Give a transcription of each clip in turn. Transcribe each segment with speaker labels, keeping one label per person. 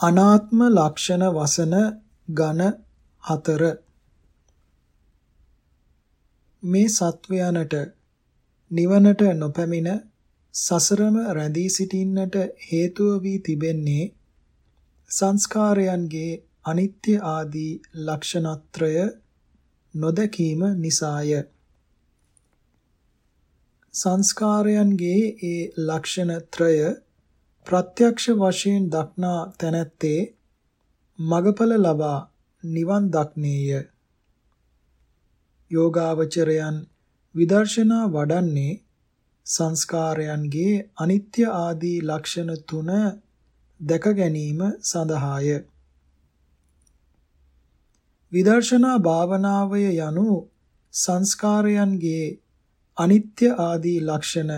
Speaker 1: අනාත්ම ලක්ෂණ වසන ඝන හතර. මේ සත්වයනට නිවනට නොපැමිණ සසරම රැඳී සිටින්නට හේතුව වී තිබෙන්නේ සංස්කාරයන්ගේ අනිත්‍ය ආදී ලක්ෂණත්‍රය නොදකීම නිසාය. සංස්කාරයන්ගේ ඒ ලක්ෂණත්‍රය ප්‍රත්‍යක්ෂ වශයෙන් දක්නා තැනැත්තේ මගඵල ලබා නිවන් දක්නේය. යෝගාවචරයන් විදර්ශනා වඩන්නේ සංස්කාරයන්ගේ අනිත්‍ය ආදී ලක්ෂණ තුන දැක ගැනීම සඳහාය. විදර්ශනා භාවනාවය යනු සංස්කාරයන්ගේ අනිත්‍ය ආදී ලක්ෂණ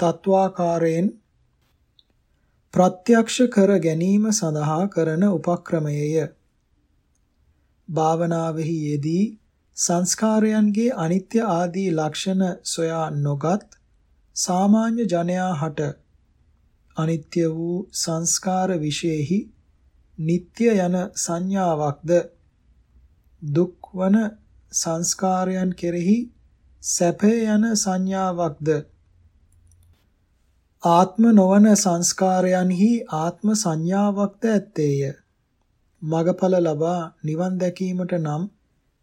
Speaker 1: තත්වාකාරයෙන් ප්‍රත්‍යක්ෂ කර ගැනීම සඳහා කරන උපක්‍රමයය. භාවනාවෙහි යෙදී සංස්කාරයන්ගේ අනිත්‍ය ආදී ලක්ෂණ සොයා නොගත් සාමාන්‍ය ජනයා හට අනිත්‍ය වූ සංස්කාර විශේෂෙහි නিত্য යන සංඥාවක්ද දුක් වන සංස්කාරයන් කෙරෙහි සැපය යන සංඥාවක්ද ආත්ම නොවන සංස්කාරයන්හි ආත්ම සංඥාවක්ද ඇත්තේය මගඵල ලබා නිවන් දැකීමට නම්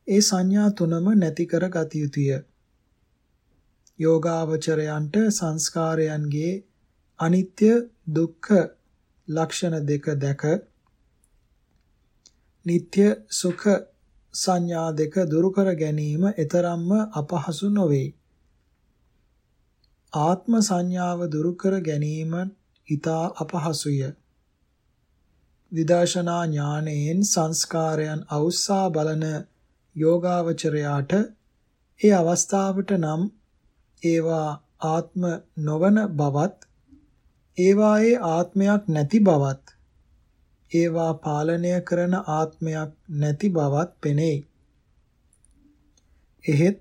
Speaker 1: ඒ සංඥා තුනම නැති කර ගත යුතුය යෝගාවචරයන්ට සංස්කාරයන්ගේ අනිත්‍ය දුක්ඛ ලක්ෂණ දෙක දැක නিত্য සුඛ සංඥා දෙක දුරු කර ගැනීම ඊතරම්ම අපහසු නොවේ. ආත්ම සංඥාව දුරු කර ගැනීම ඊතා අපහසුය. විදර්ශනා ඥානයෙන් සංස්කාරයන් අවුස්සා බලන යෝගාවචරයාට ඒ අවස්ථාවට නම් ඒවා ආත්ම නොවන බවත් ඒවායේ ආත්මයක් නැති බවත් ඒවා පාලනය කරන ආත්මයක් නැති බවත් පෙනේ. එහෙත්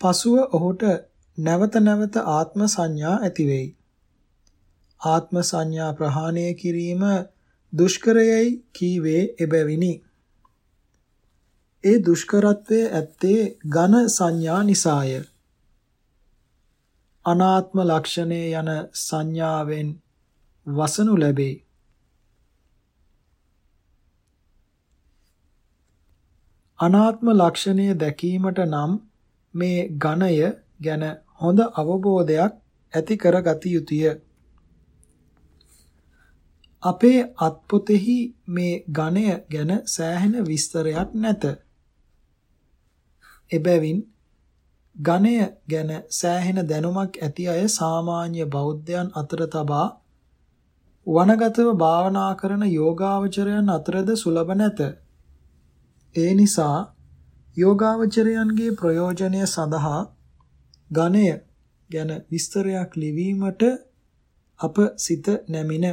Speaker 1: පසුව ඔහුට නැවත නැවත ආත්ම සංඥා ඇති වෙයි. ආත්ම සංඥා ප්‍රහාණය කිරීම දුෂ්කරයයි කීවේ එබැවිනි. ඒ දුෂ්කරත්වයේ ඇත්තේ ඝන සංඥා නිසාය. අනාත්ම ලක්ෂණය යන සංඥාවෙන් වසනු ලැබේ. අනාත්ම ලක්ෂණය දැකීමට නම් මේ ඝණය ගැන හොඳ අවබෝධයක් ඇති කරගත යුතුය. අපේ අත්පොතෙහි මේ ඝණය ගැන සෑහෙන විස්තරයක් නැත. එබැවින් ඝණය ගැන සෑහෙන දැනුමක් ඇති අය සාමාන්‍ය බෞද්ධයන් අතර තබා වනගතව භාවනා කරන යෝගාවචරයන් අතරද සුලභ නැත. ඒ නිසා යෝගාවචරයන්ගේ ප්‍රයෝජනය සඳහා ඝණය ගැන විස්තරයක් ලිවීමට අප සිත නැමින.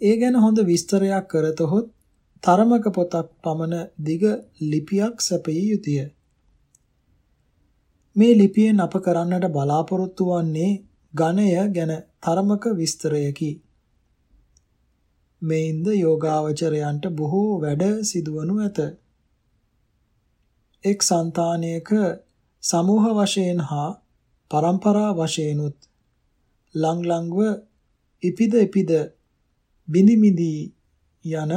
Speaker 1: ඒ ගැන හොඳ විස්තරයක් කරතොත් තරමක පොතක් පමණ දිග ලිපියක් සැපිය යුතුය. මේ ලිපියෙන් අප කරන්නට බලාපොරොත්තු වන්නේ ඝණය ගැන තරමක විස්තරයකි. මේන්ද යෝගාවචරයන්ට බොහෝ වැඩ සිදුවනු ඇත. එක් సంతානයක සමූහ වශයෙන් හා પરම්පරා වශයෙන්ුත් ලං ලංව ඉපිද ඉපිද බිඳි බිඳි යන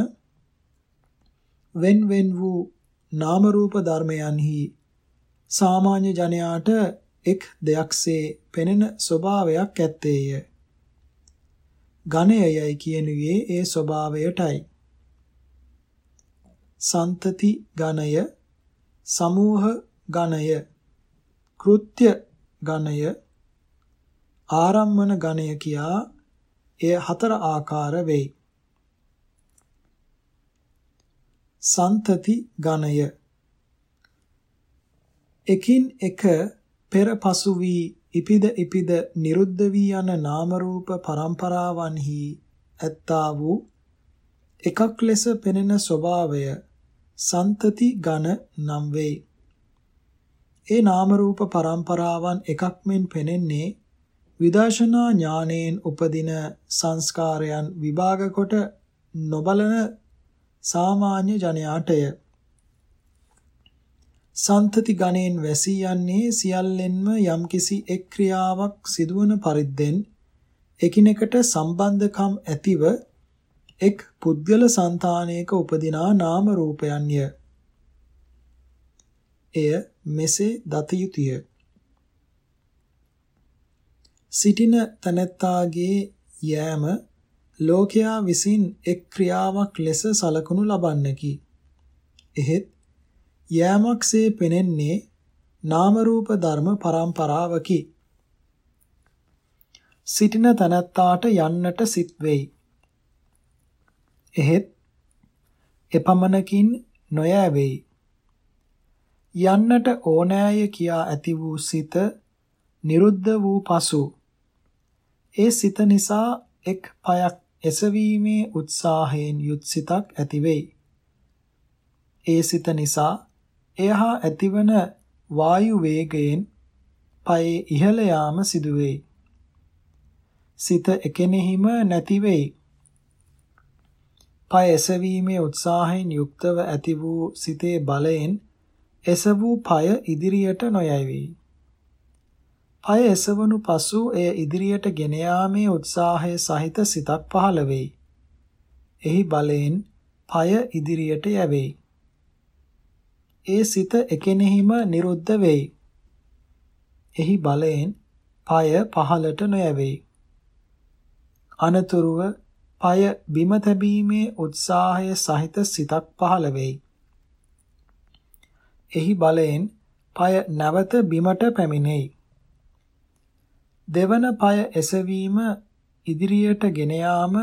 Speaker 1: wen wen වූ නාම රූප ධර්මයන්හි සාමාන්‍ය ජනයාට එක් දෙයක්සේ පෙනෙන ස්වභාවයක් ඇත්තේය. ඝණයයි කියනුවේ ඒ ස්වභාවයටයි. සන්තති ඝණය, සමූහ ඝණය, කෘත්‍ය ඝණය, ආරම්මන ඝණය කියා එය හතර ආකාර වෙයි. සන්තති ඝණය එකින් එක පෙර පසු වී ඉපිද ඉපිද නිරුද්ධ වී යන නාම රූප පරම්පරාවන්හි ඇත්තා වූ එකක් ලෙස පෙනෙන ස්වභාවය සන්තති ඝන නම් වෙයි. ඒ නාම රූප පරම්පරාවන් එකක් මෙන් පෙනෙන්නේ විදර්ශනා ඥානයෙන් උපදින සංස්කාරයන් විභාග කොට නොබලන සාමාන්‍ය ජනයාටය. සන්තති ගණයෙන් වැසී යන්නේ සියල්ලෙන්ම යම්කිසි එක් ක්‍රියාවක් සිදුවන පරිද්දෙන් එකිනෙකට සම්බන්ධකම් ඇතිව එක් පුද්ගල సంతානයක උපදිනා නාම රූපයන්ය. එය මෙසේ දත යුතුය. සිටින තනත්තාගේ යෑම ලෝකයා විසින් එක් ක්‍රියාවක් ලෙස සලකනු ලබන්නකි. එහෙත් යෑමක්සේ පෙනෙන්නේ නාම රූප ධර්ම පරම්පරාවකි. සිටින තනත්තාට යන්නට සිත් වෙයි. එහෙත් එපමණකින් නොයෑවෙයි. යන්නට ඕනෑය කියා ඇති වූ සිත නිරුද්ධ වූ පසු ඒ සිත නිසා එක් පයක් එසවීමේ උත්සාහයෙන් යුත් සිතක් ඇති වෙයි. ඒ සිත නිසා එහා ඇතිවන වායු වේගයෙන් පයේ ඉහළ යාම සිදුවේ. සිත එකෙනෙහිම නැති වෙයි. පය එසවීමේ උත්සාහයෙන් යුක්තව ඇති වූ සිතේ බලයෙන් එස වූ පය ඉදිරියට නොයැවි. පය එසවනු පසු එය ඉදිරියට ගෙන යාමේ උත්සාහය සහිත සිතක් පහළ වෙයි. එහි බලයෙන් පය ඉදිරියට යැවෙයි. ඒ සිත එකෙනෙහිම නිරුද්ධ වෙයි. එහි බලයෙන් පය පහළට නොයැවෙයි. අනතුරුව পাය බිම තැබීමේ උත්සාහය සහිත සිතක් පහළ වෙයි. එහි බලයෙන් পায় නැවත බිමට පැමිණෙයි. දෙවන পায় එසවීම ඉදිරියට ගෙන යාම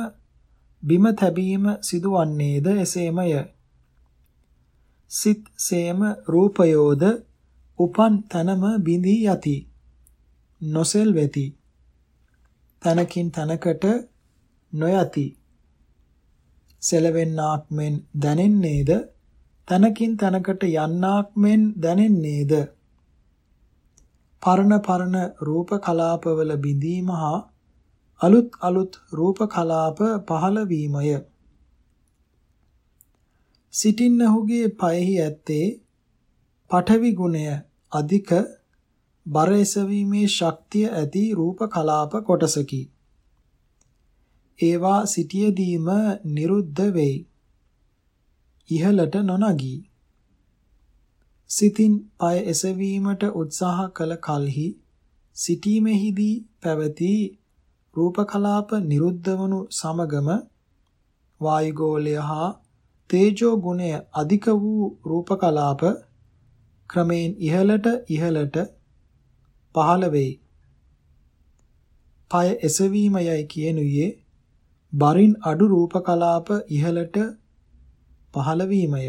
Speaker 1: බිම තැබීම සිදුවන්නේද එසේමය. සිත් සේම රූපයෝද උපන් තනම බිඳී යති. නොසෙල් වෙති. තනකින් තනකට නොයති. සෙලවෙන්නාක් මෙන් දැනෙන්නේද තනකින් තනකට යන්නාක් මෙන් දැනෙන්නේද? පරණ පරණ රූප කලාපවල බිඳීම හා අලුත් අලුත් රූප කලාප පහළ වීමය. සිටින්නහුගේ පයෙහි ඇත්තේ පඨවි ගුණය අධික බර එසවීමේ ශක්තිය ඇති රූප කලාප කොටසකි. ඒවා සිටියදීම නිරුද්ධ වෙයි. ඉහළට නොනගී. සිතින් පය එසවීමට උත්සාහ කළ කලෙහි සිටීමෙහිදී පැවති රූප කලාප නිරුද්ධ වනු සමගම වායුගෝලය හා තේජෝ ගුණය අධික වූ රූප කලාප ක්‍රමයෙන් ඉහළට ඉහළට පහළ වෙයි. පය එසවීම යයි කියනුයේ බරින් අඩු රූප කලාප ඉහළට පහළ වීමය.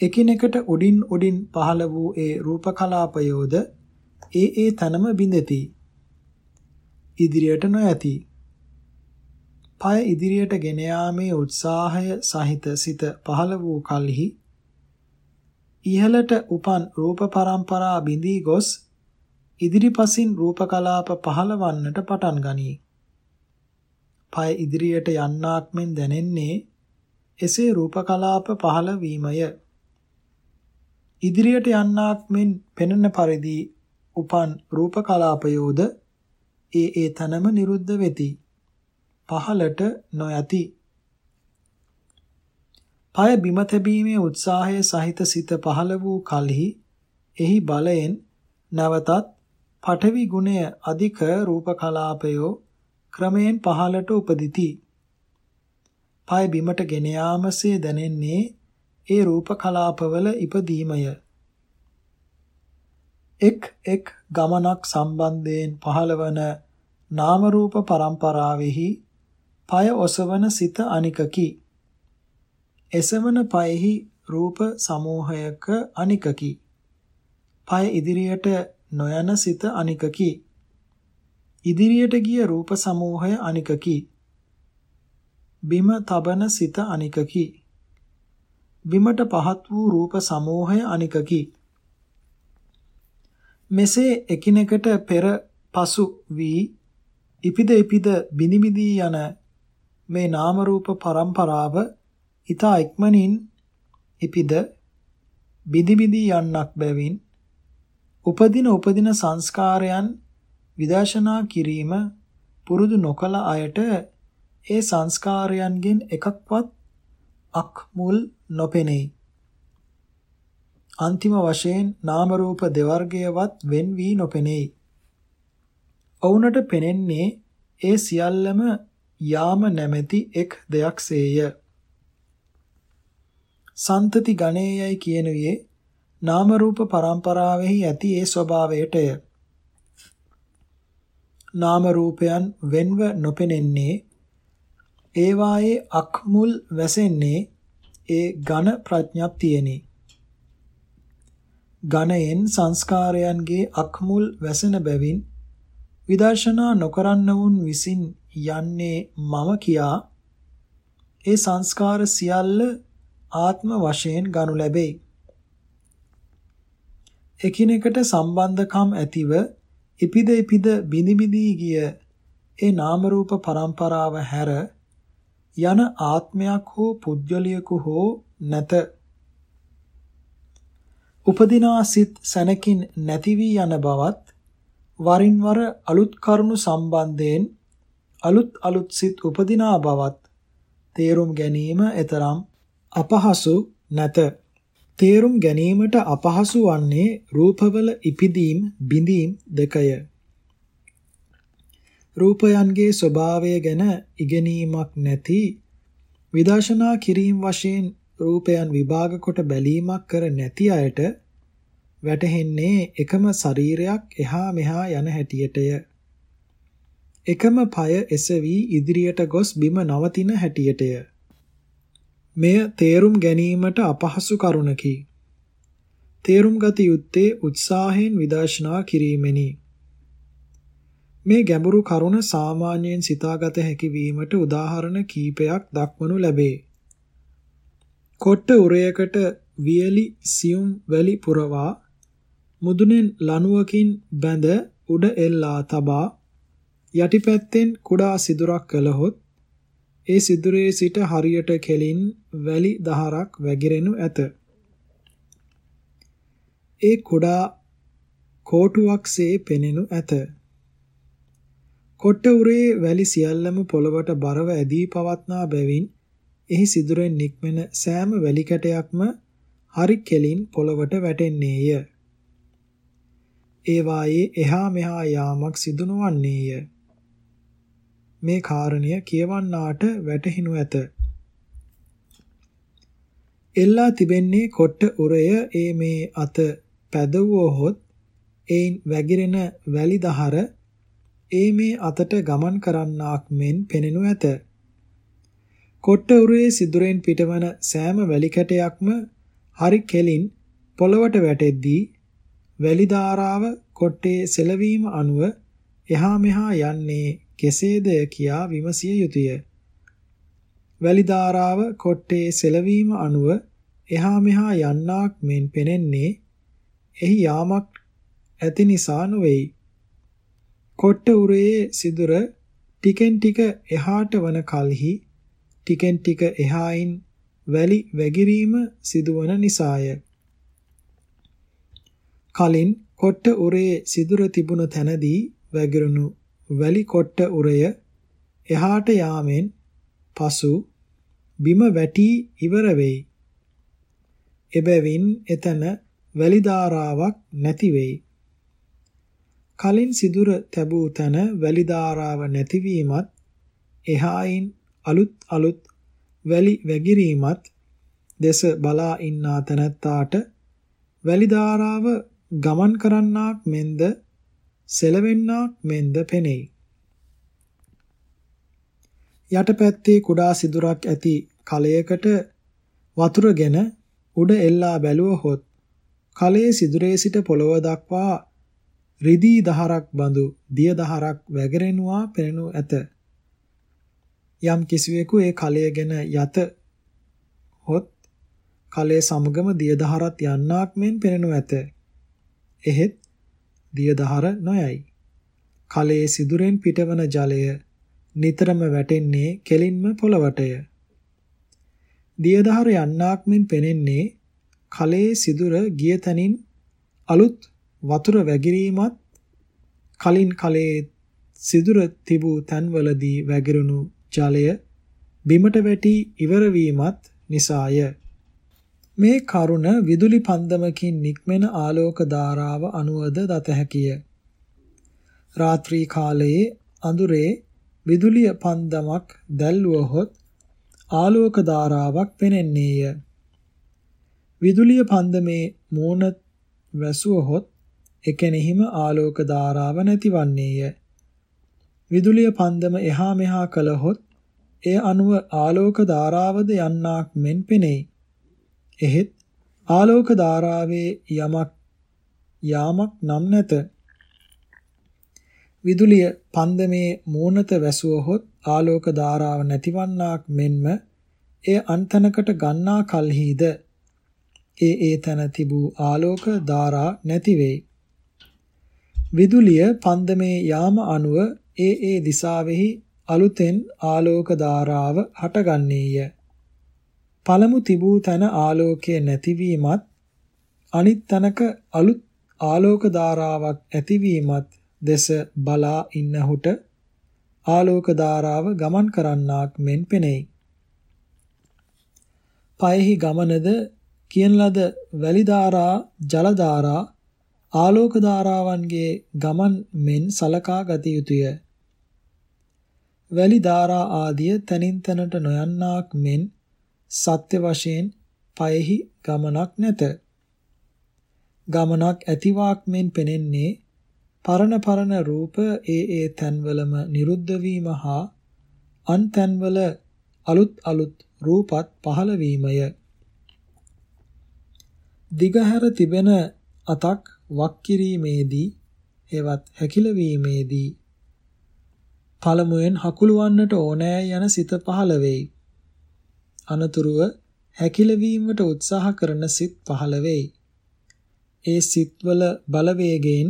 Speaker 1: එකිනෙකට උඩින් උඩින් පහළ වූ ඒ රූප කලාපයෝද ඒ ඒ තනම බිඳති. ඉදිරියට නොයති. පය ඉදිරියට ගෙන යාමේ උත්සාහය සහිත සිත පහළ වූ කලෙහි ඉහළට උපන් රූප පරම්පරා බිඳී ගොස් ඉදිරිපසින් රූප කලාප පහළවන්නට පටන් ගනී. පය ඉදිරියට යන්නාක් මෙන් දැනෙන්නේ එසේ රූප කලාප පහළ වීමය. ඉදිරියට යන්නාක් මෙන් පෙනෙන පරිදි උපන් රූප කලාපයෝද ඒ ඒ තනම නිරුද්ධ වෙති. පහළට නොයති. පය බිම තැබීමේ උත්සාහය සහිත සිත පහළ වූ කලෙහි එහි බලයෙන් නැවතත් පඨවි ගුණය අධික රූප කලාපයෝ ක්‍රමයෙන් පහළට උපදිති. පය බිමට ගෙන යාමසේ දැනෙන්නේ ඒ රූප කලාපවල ඉපදීමය. එක් එක් ගමනක් සම්බන්ධයෙන් පහළවන නාම රූප පරම්පරාවෙහි පය ඔසවන සිත අනිකකි. එසවන පයෙහි රූප සමූහයක අනිකකි. පය ඉදිරියට නොයන සිත අනිකකි. ඉදිරියට ගිය රූප සමූහය අනිකකි. බිම තබන සිත අනිකකි. බිමට පහත් වූ රූප සමූහය අනිකකි. මෙසේ එකිනෙකට පෙර පසු වී ඉපිද ඉපිද බිනි බිදී යන මේ නාම රූප પરම්පරාව ඊතා ඉක්මනින් ඉපිද බිදි බිදී යන්නක් බැවින් උපදින උපදින සංස්කාරයන් විදර්ශනා කිරීම පුරුදු නොකල අයට ඒ සංස්කාරයන්ගෙන් එකක්වත් අක් මුල් නොපෙනෙයි. අන්තිම වශයෙන් නාම රූප දෙවර්ගයවත් වෙන් වී නොපෙනෙයි. ඔවුනට පෙනෙන්නේ ඒ සියල්ලම යාම නැමැති එක් දෙයක්සේය. සන්තති ගණේයයි කියනුවේ නාම රූප පරම්පරාවෙහි ඇති ඒ ස්වභාවයටය. නාම රූපයන් වෙන්ව නොපෙනෙන්නේ ඒවායේ අක්මුල් වැසෙන්නේ ඒ ඝන ප්‍රඥප්තියනි. ඝනයෙන් සංස්කාරයන්ගේ අක්මුල් වැසෙන බැවින් විදර්ශනා නොකරන්නවුන් විසින් යන්නේ මම කියා ඒ සංස්කාර සියල්ල ආත්ම වශයෙන් ගනු ලැබෙයි. එකිනෙකට සම්බන්ධකම් ඇතිව ඉපිද ඉපිද බිනි බිදී ගිය ඒ නාම රූප પરම්පරාව හැර යන ආත්මයක් හෝ පුද්ගලයෙකු හෝ නැත. උපදිනා සිත් සැනකින් නැති වී යන බවත් වරින් වර අලුත් කරුණු සම්බන්ධයෙන් අලුත් අලුත් සිත් උපදිනා බවත් තේරුම් ගැනීම එතරම් අපහසු නැත. තේරුම් ගැනීමට අපහසු වන්නේ රූපවල ඉපිදීම් බිඳීම් දෙකය. රූපයන්ගේ ස්වභාවය ගැන ඉගෙනීමක් නැති විදර්ශනා කිරීම වශයෙන් රූපයන් විභාග කොට බැලීමක් කර නැති අයට වැටහෙන්නේ එකම ශරීරයක් එහා මෙහා යන හැටියටය. එකම পায় එසවි ඉදිරියට ගොස් බිම නවතින හැටියටය. මෙය තේරුම් ගැනීමට අපහසු කරුණකි. තේරුම් ගත යුත්තේ උත්සාහයෙන් විදර්ශනා කිරීමෙනි. මේ ගැඹුරු කරුණ සාමාන්‍යයෙන් සිතාගත හැකි වීමට උදාහරණ කීපයක් දක්වනු ලැබේ. කොට්ට උරයකට වියලි සියුම් වැලි පුරවා මුදුනෙන් ලණුවකින් බැඳ උඩ එල්ලා තබා යටිපැත්තෙන් කුඩා සිදුරක් කළහොත් ඒ සිදුරේ සිට හරියට කෙලින් වැලි දහරක් වැగిරෙනු ඇත. ඒ කුඩා කෝටුවක්සේ පෙනෙනු ඇත. කොට්ට උරේ වැලි සියල්ලම පොළවට බරව ඇදී පවත්නා බැවින් එහි සිදුරෙන් නික්මෙන සෑම වැලි කැටයක්ම හරි කෙලින් පොළවට වැටෙන්නේය. ඒ වායේ එහා මෙහා යාමක් සිදු නොවන්නේය. මේ කාරණය කියවන්නාට වැටහිනු ඇත. එල්ලා තිබෙන්නේ කොට්ට උරය ඒ මේ අත පැදවුවහොත් ඒන් වැగిරෙන වැලි දහර ඒ මේ අතට ගමන් කරන්නාක් මෙන් පෙනෙනු ඇත. කොට්ට උරේ සිදුරෙන් පිටවන සෑම වැලි කැටයක්ම හරි කෙලින් පොළවට වැටෙද්දී වැලි ධාරාව කොට්ටේ සෙලවීම අනුව එහා මෙහා යන්නේ කෙසේද කියා විමසිය යුතුය. වැලි ධාරාව කොට්ටේ සෙලවීම අනුව එහා මෙහා යන්නාක් මෙන් පෙනෙන්නේ එහි යාමක් ඇති නිසා නොවේයි. කොට්ට උරේ සිදුර ටිකෙන් ටික එහාට වන කලෙහි ටිකෙන් ටික එහායින් වැලි වැගිරීම සිදුවන නිසාය. කලින් කොට්ට උරේ සිදුර තිබුණ තැනදී වැගිරුණු වැලි කොට්ට උරය එහාට යාමෙන් පසු බිම වැටි ඉවර වෙයි. එබැවින් එතන වැලි ධාරාවක් නැති වෙයි. කලින් සිදුර තැබූ තැන වැලි ධාරාව නැතිවීමත් එහායින් අලුත් අලුත් වැලි වැගිරීමත් දෙස බලා ඉන්නා තැනැත්තාට වැලි ධාරාව ගමන් කරන්නාක් මෙන්ද සෙලවෙන්නාක් මෙන්ද පෙනෙයි. යටපැත්තේ කුඩා සිදුරක් ඇති කලයකට වතුරගෙන උඩ එල්ලා බැලුවහොත් කලයේ සිදුරේ සිට පොළව දක්වා රිදී දහරක් බඳු දිය දහරක් වැගිරෙනවා පෙනෙනු ඇත. යම් කිසිවෙකු ඒ කලයගෙන යත හොත් කලයේ සමගම දිය දහරත් යන්නාක් මෙන් පෙනෙනු ඇත. එහෙත් දියදහර නොයයි. කලයේ සිදුරෙන් පිටවන ජලය නිතරම වැටෙන්නේ කෙලින්ම පොළවටය. දියදහර යන්නාක් මෙන් පෙනෙන්නේ කලයේ සිදුර ගිය තැනින් අලුත් වතුර වැගිරීමත් කලින් කලයේ සිදුර තිබූ තැන්වලදී වැගිරුණු ජලය බිමට වැටි ඉවර වීමත් නිසාය. මේ කරුණ විදුලි පන්දමකින් නික්මෙන ආලෝක ධාරාව අනුවද දත හැකිය. රාත්‍රී කාලයේ අඳුරේ විදුලිය පන්දමක් දැල්වුවහොත් ආලෝක ධාරාවක් පෙනෙන්නේය. විදුලිය පන්දමේ මූණ වැසුවහොත් එකෙනෙහිම ආලෝක ධාරාව නැතිවන්නේය. විදුලිය පන්දම එහා මෙහා කළහොත් එය අනුව ආලෝක ධාරාවද යන්නාක් මෙන් පෙනෙයි. එහෙත් ආලෝක ධාරාවේ යමක් යාමක් නම් නැත. විදුලිය පන්දමේ මූණත වැසුවහොත් ආලෝක ධාරාව නැතිවන්නාක් මෙන්ම එය අන්තනකට ගන්නා කල්හිද ඒ ඒ තන තිබූ ආලෝක ධාරා නැති වෙයි. විදුලිය පන්දමේ යාම අනුව ඒ ඒ දිසාවෙහි අලුතෙන් ආලෝක ධාරාව හටගන්නේය. පළමු තිබූ තන ආලෝකය නැතිවීමත් අනිත් තනක අලුත් ආලෝක ධාරාවක් ඇතිවීමත් දෙස බලා ඉන්නහුට ආලෝක ධාරාව ගමන් කරන්නාක් මෙන් පෙනෙයි. පයෙහි ගමනද කියන ලද වැලි ධාරා ජල ධාරා ආලෝක ධාරාවන්ගේ ගමන් මෙන් සලකා ගත යුතුය. වැලි ධාරා ආදිය තනින් තනට නොයන්නාක් මෙන් සත්‍ය වශයෙන් පයෙහි ගමනක් නැත. ගමනක් ඇතිවාක් මෙන් පෙනෙන්නේ පරණ පරණ රූප ඒ ඒ තන්වලම නිරුද්ධ වීම හා අන් තන්වල අලුත් අලුත් රූපත් පහළ වීමය. දිගහැර තිබෙන අතක් වක් කිරීමේදී හෙවත් හැකිලවීමේදී පළමුවෙන් හකුලවන්නට ඕනෑ යන සිත පහළ වෙයි. අනතුරුව හැකිලවීමට උත්සාහ කරන සිත් පහළ වෙයි. ඒ සිත්වල බලවේගයෙන්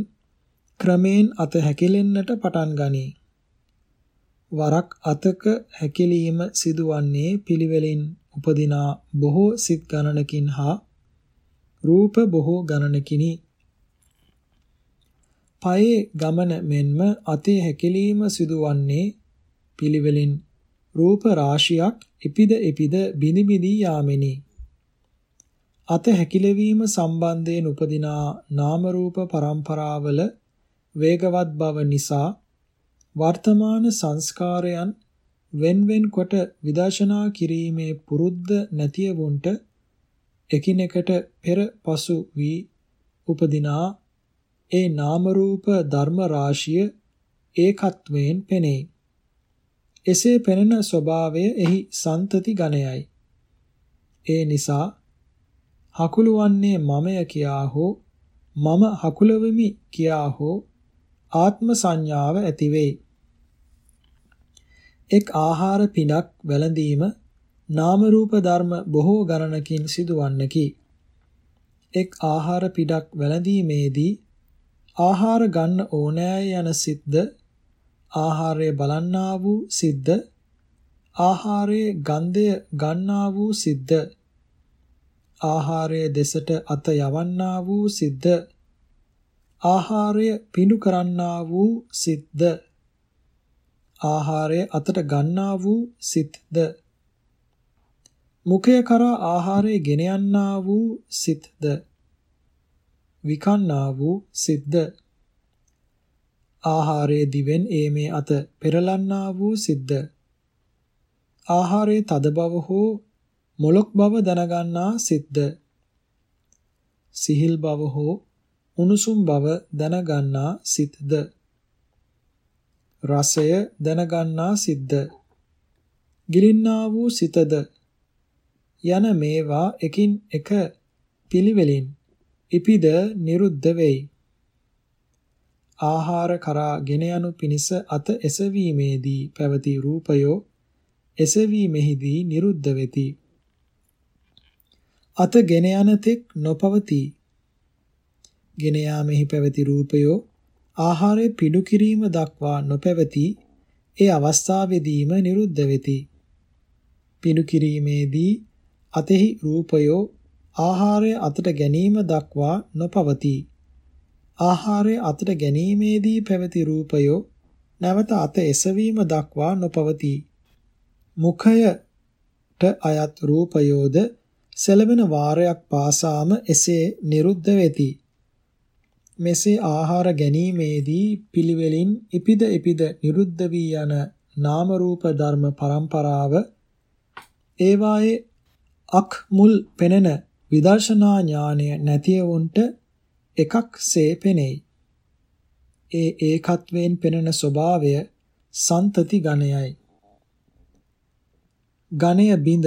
Speaker 1: ක්‍රමයෙන් අත හැකිලෙන්නට පටන් ගනී. වරක් අතක හැකිලීම සිදුවන්නේ පිළිවෙලින් උපදිනා බොහෝ සිත් ගණනකින් හා රූප බොහෝ ගණනකිනි. පයේ ගමන මෙන්ම අතේ හැකිලීම සිදුවන්නේ පිළිවෙලින් රූප රාශියක් එපිද එපිද බිනි බිනී යාමෙනි. අත හැකිලවීම සම්බන්ධයෙන් උපදිනා නාම රූප પરම්පරාවල වේගවත් බව නිසා වර්තමාන සංස්කාරයන් වෙන්වෙන් කොට විදර්ශනා කිරීමේ පුරුද්ද නැතිවුන්ට එකිනෙකට පෙර පසු වී උපදිනා ඒ නාම රූප ධර්ම රාශිය ඒකත්වයෙන් පෙනේ. එසේ පෙනෙන ස්වභාවය එහි සන්තති ගණයයි. ඒ නිසා හකුලවන්නේ මමය කියා හෝ මම හකුලවෙමි කියා හෝ ආත්ම සංඥාව ඇති වෙයි. එක් ආහාර පිනක් වැළඳීම නාම රූප ධර්ම බොහෝ ගණනකින් සිදුවන්නකි. එක් ආහාර පිටක් වැළඳීමේදී ආහාර ගන්න ඕනෑ යන සිද්ද ආහාරය බලන්නා වූ සිද්ද ආහාරයේ ගන්ධය ගන්නා වූ සිද්ද ආහාරයේ දෙසට අත යවන්නා වූ සිද්ද ආහාරය පිඬු කරන්නා වූ සිද්ද ආහාරය අතට ගන්නා වූ සිත්ද මුඛය කරා ආහාරය ගෙන යන්නා වූ සිත්ද විකන්නා වූ සිද්ද ආහාරයේ දිවෙන් ඒමේ අත පෙරලන්නා වූ සිද්ද. ආහාරයේ තද බව හෝ මොලොක් බව දැනගන්නා සිද්ද. සිහිල් බව හෝ උණුසුම් බව දැනගන්නා සිත්ද රසය දැනගන්නා සිද්ද. ගිලින්නා වූ සිතද. යන මේවා එකින් එක පිළිවෙලින් ඉපිද නිරුද්ධ වෙයි. ආහාර කරා ගෙන යනු පිණිස අත එසවීමේදී පැවති රූපයෝ එසවීමෙහිදී නිරුද්ධ වෙති. අත ගෙන යන තෙක් නොපවතී. ගෙන යාමෙහි පැවති රූපයෝ ආහාරය පිඩු කිරීම දක්වා නොපැවති ඒ අවස්ථාවේදීම නිරුද්ධ වෙති. පිඩු කිරීමේදී අතෙහි රූපයෝ ආහාරය අතට ගැනීම දක්වා නොපවතී. ආහාරය අතට ගැනීමේදී පැවති රූපයෝ නැවත අත එසවීම දක්වා නොපවතී. මුඛයට අයත් රූපයෝද සෙලවෙන වාරයක් පාසාම එසේ නිරුද්ධ වෙති. මෙසේ ආහාර ගැනීමේදී පිළිවෙලින් ඉපිද ඉපිද නිරුද්ධ වී යන නාම රූප ධර්ම පරම්පරාව ඒවායේ අක් මුල් පෙනෙන විදර්ශනා ඥානය නැතිවුන්ට එකක්සේ පෙනෙයි. ඒ ඒකත්වයෙන් පෙනෙන ස්වභාවය සන්තති ගණයයි. ගණය බිඳ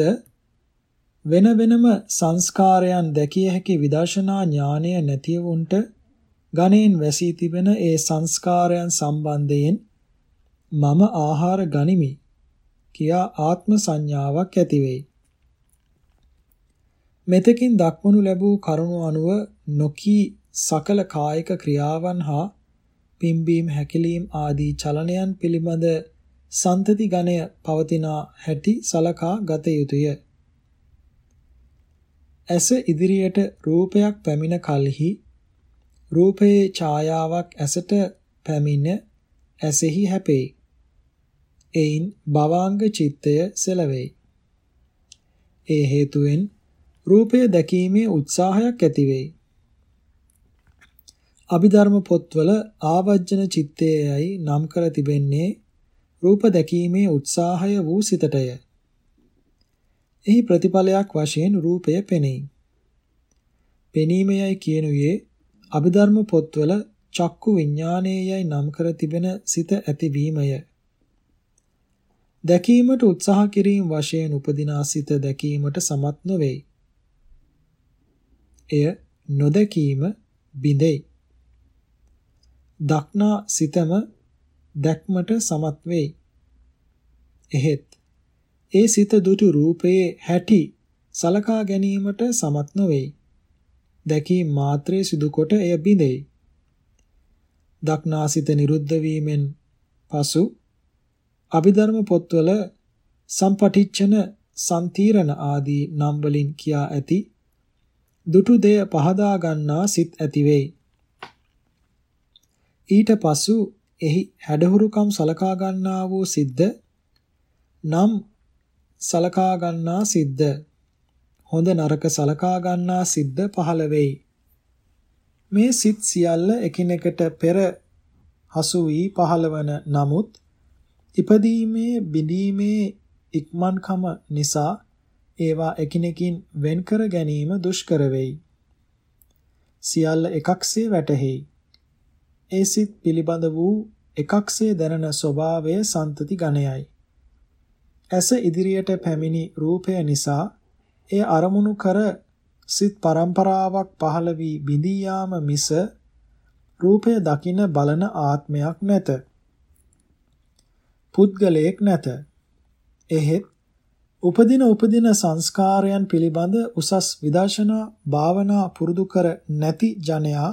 Speaker 1: වෙන වෙනම සංස්කාරයන් දැකිය හැකි විදර්ශනා ඥානය නැතිවුන්ට ගණයෙන් වැසී තිබෙන ඒ සංස්කාරයන් සම්බන්ධයෙන් මම ආහාර ගනිමි කියා ආත්ම සංඥාවක් ඇති වෙයි. මෙතකින් දක්වනු ලැබූ කරුණු අනුව නොකී සකල කායික ක්‍රියාවන් හා පිම්බීම හැකිලීම් ආදී චලනයන් පිළිබඳ සන්තති ගණය පවතින හැටි සලකා ගත යුතුය. ඇස ඉදිරියට රූපයක් පැමිණ කලෙහි රූපයේ ඡායාවක් ඇසට පැමිණ ඇසෙහි හැපේ. එයින් භවාංග චිත්තය සෙලවෙයි. ඒ හේතුවෙන් රූපය දැකීමේ උත්සාහයක් ඇති වෙයි. අභිධර්ම පොත්වල ආවජ්ජන චිත්තයයි නම් කර තිබෙන්නේ රූප දැකීමේ උත්සාහය වූ සිතටය. එහි ප්‍රතිඵලයක් වශයෙන් රූපය පෙනෙයි. පෙනීමයයි කියනුයේ අභිධර්ම පොත්වල චක්කු විඥානයේයයි නම් කර තිබෙන සිත ඇතිවීමය. දැකීමට උත්සාහ කිරීම වශයෙන් උපදිනා සිත දැකීමට සමත් නොවේ. එය නොදැකීම බිඳෙයි. දක්නා සිතම දැක්මට සමත් වෙයි. එහෙත් ඒ සිත දුටු රූපයේ හැටි සලකා ගැනීමට සමත් නොවේ. දැකීම මාත්‍රයේ සිදු කොට එය බිඳෙයි. දක්නා සිත නිරුද්ධ වීමෙන් පසු අභිධර්ම පොත්වල සම්පටිච්ඡන සම්තිරණ ආදී නම් වලින් කියා ඇති දුටු දෙය පහදා ගන්නා සිත් ඇති වෙයි. ඊට පසු එහි හැඩහුරුකම් සලකා ගන්නා වූ සිද්ද නම් සලකා ගන්නා සිද්ද හොඳ නරක සලකා ගන්නා සිද්ද පහළ වෙයි. මේ සිත් සියල්ල එකිනෙකට පෙර හසු වී පහළවන නමුත් ඉපදීමේ බිඳීමේ ඉක්මන්කම නිසා ඒවා එකිනෙකින් වෙන්කර ගැනීම දුෂ්කර වෙයි. සියල්ල එකක්සේ වැටහෙයි. ඒ සිත් පිළිබඳ වූ එකක්සේ දැනෙන ස්වභාවය සන්තති ගණයයි. ඇස ඉදිරියට පැමිණි රූපය නිසා එය අරමුණු කර සිත් පරම්පරාවක් පහළ වී බිඳී යාම මිස රූපය දකින බලන ආත්මයක් නැත. පුද්ගලයෙක් නැත. එහෙත් උපදින උපදින සංස්කාරයන් පිළිබඳ උසස් විදර්ශනා භාවනා පුරුදු කර නැති ජනයා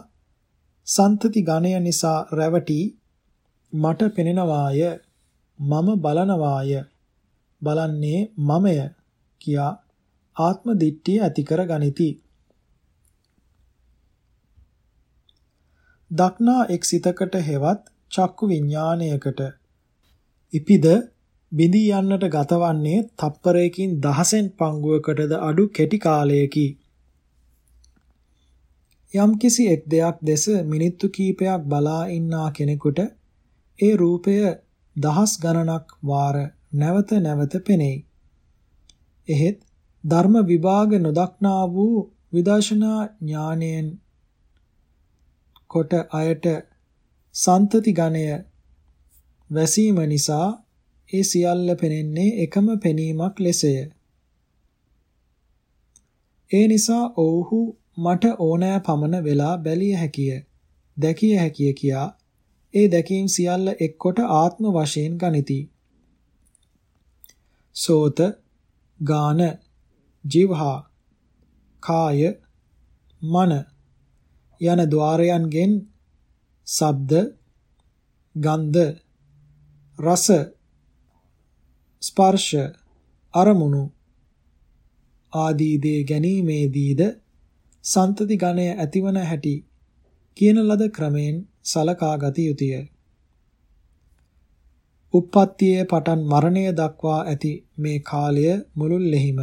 Speaker 1: සන්තති ගණය නිසා රැවටි මට පෙනෙනවාය මම බලනවාය බලන්නේ මමය කියා ආත්ම දිට්ඨිය ඇති කර ගනිති. දක්නා එක් සිතකට හෙවත් චක්කු විඥානයකට ඉපිද බිඳී යන්නට ගතවන්නේ තප්පරයකින් දහසෙන් පංගුවකටද අඩු කෙටි කාලයකි. යම්කිසි එක් දෙයක් දෙස මිනිත්තු කීපයක් බලා ඉන්නා කෙනෙකුට ඒ රූපය දහස් ගණනක් වාර නැවත නැවත පෙනෙයි. එහෙත් ධර්ම විභාග නොදක්නා වූ විදර්ශනා ඥානයෙන් කොට අයට සන්තති ගණය වැසීම නිසා ඒ සියල්ල පෙනෙන්නේ එකම පෙනීමක් ලෙසය. ඒ නිසා ඔව්හු මට ඕනෑ පමණ වෙලා බැලිය හැකිය, දැකිය හැකිය කියා ඒ දැකීම් සියල්ල එක්කොට ආත්ම වශයෙන් ගනිති. සෝත, ගාන, ජීවහා, කාය, මන යන ద్వාරයන්ගෙන් ශබ්ද, ගන්ධ රස ස්පර්ශ අරමුණු ආදී දේ ගැනීමේදීද සන්තති ගණය ඇතිවන හැටි කියන ලද ක්‍රමෙන් සලකා ගත යුතුය. උප්පත්තියේ පටන් මරණය දක්වා ඇති මේ කාලය මුළුල්ලෙහිම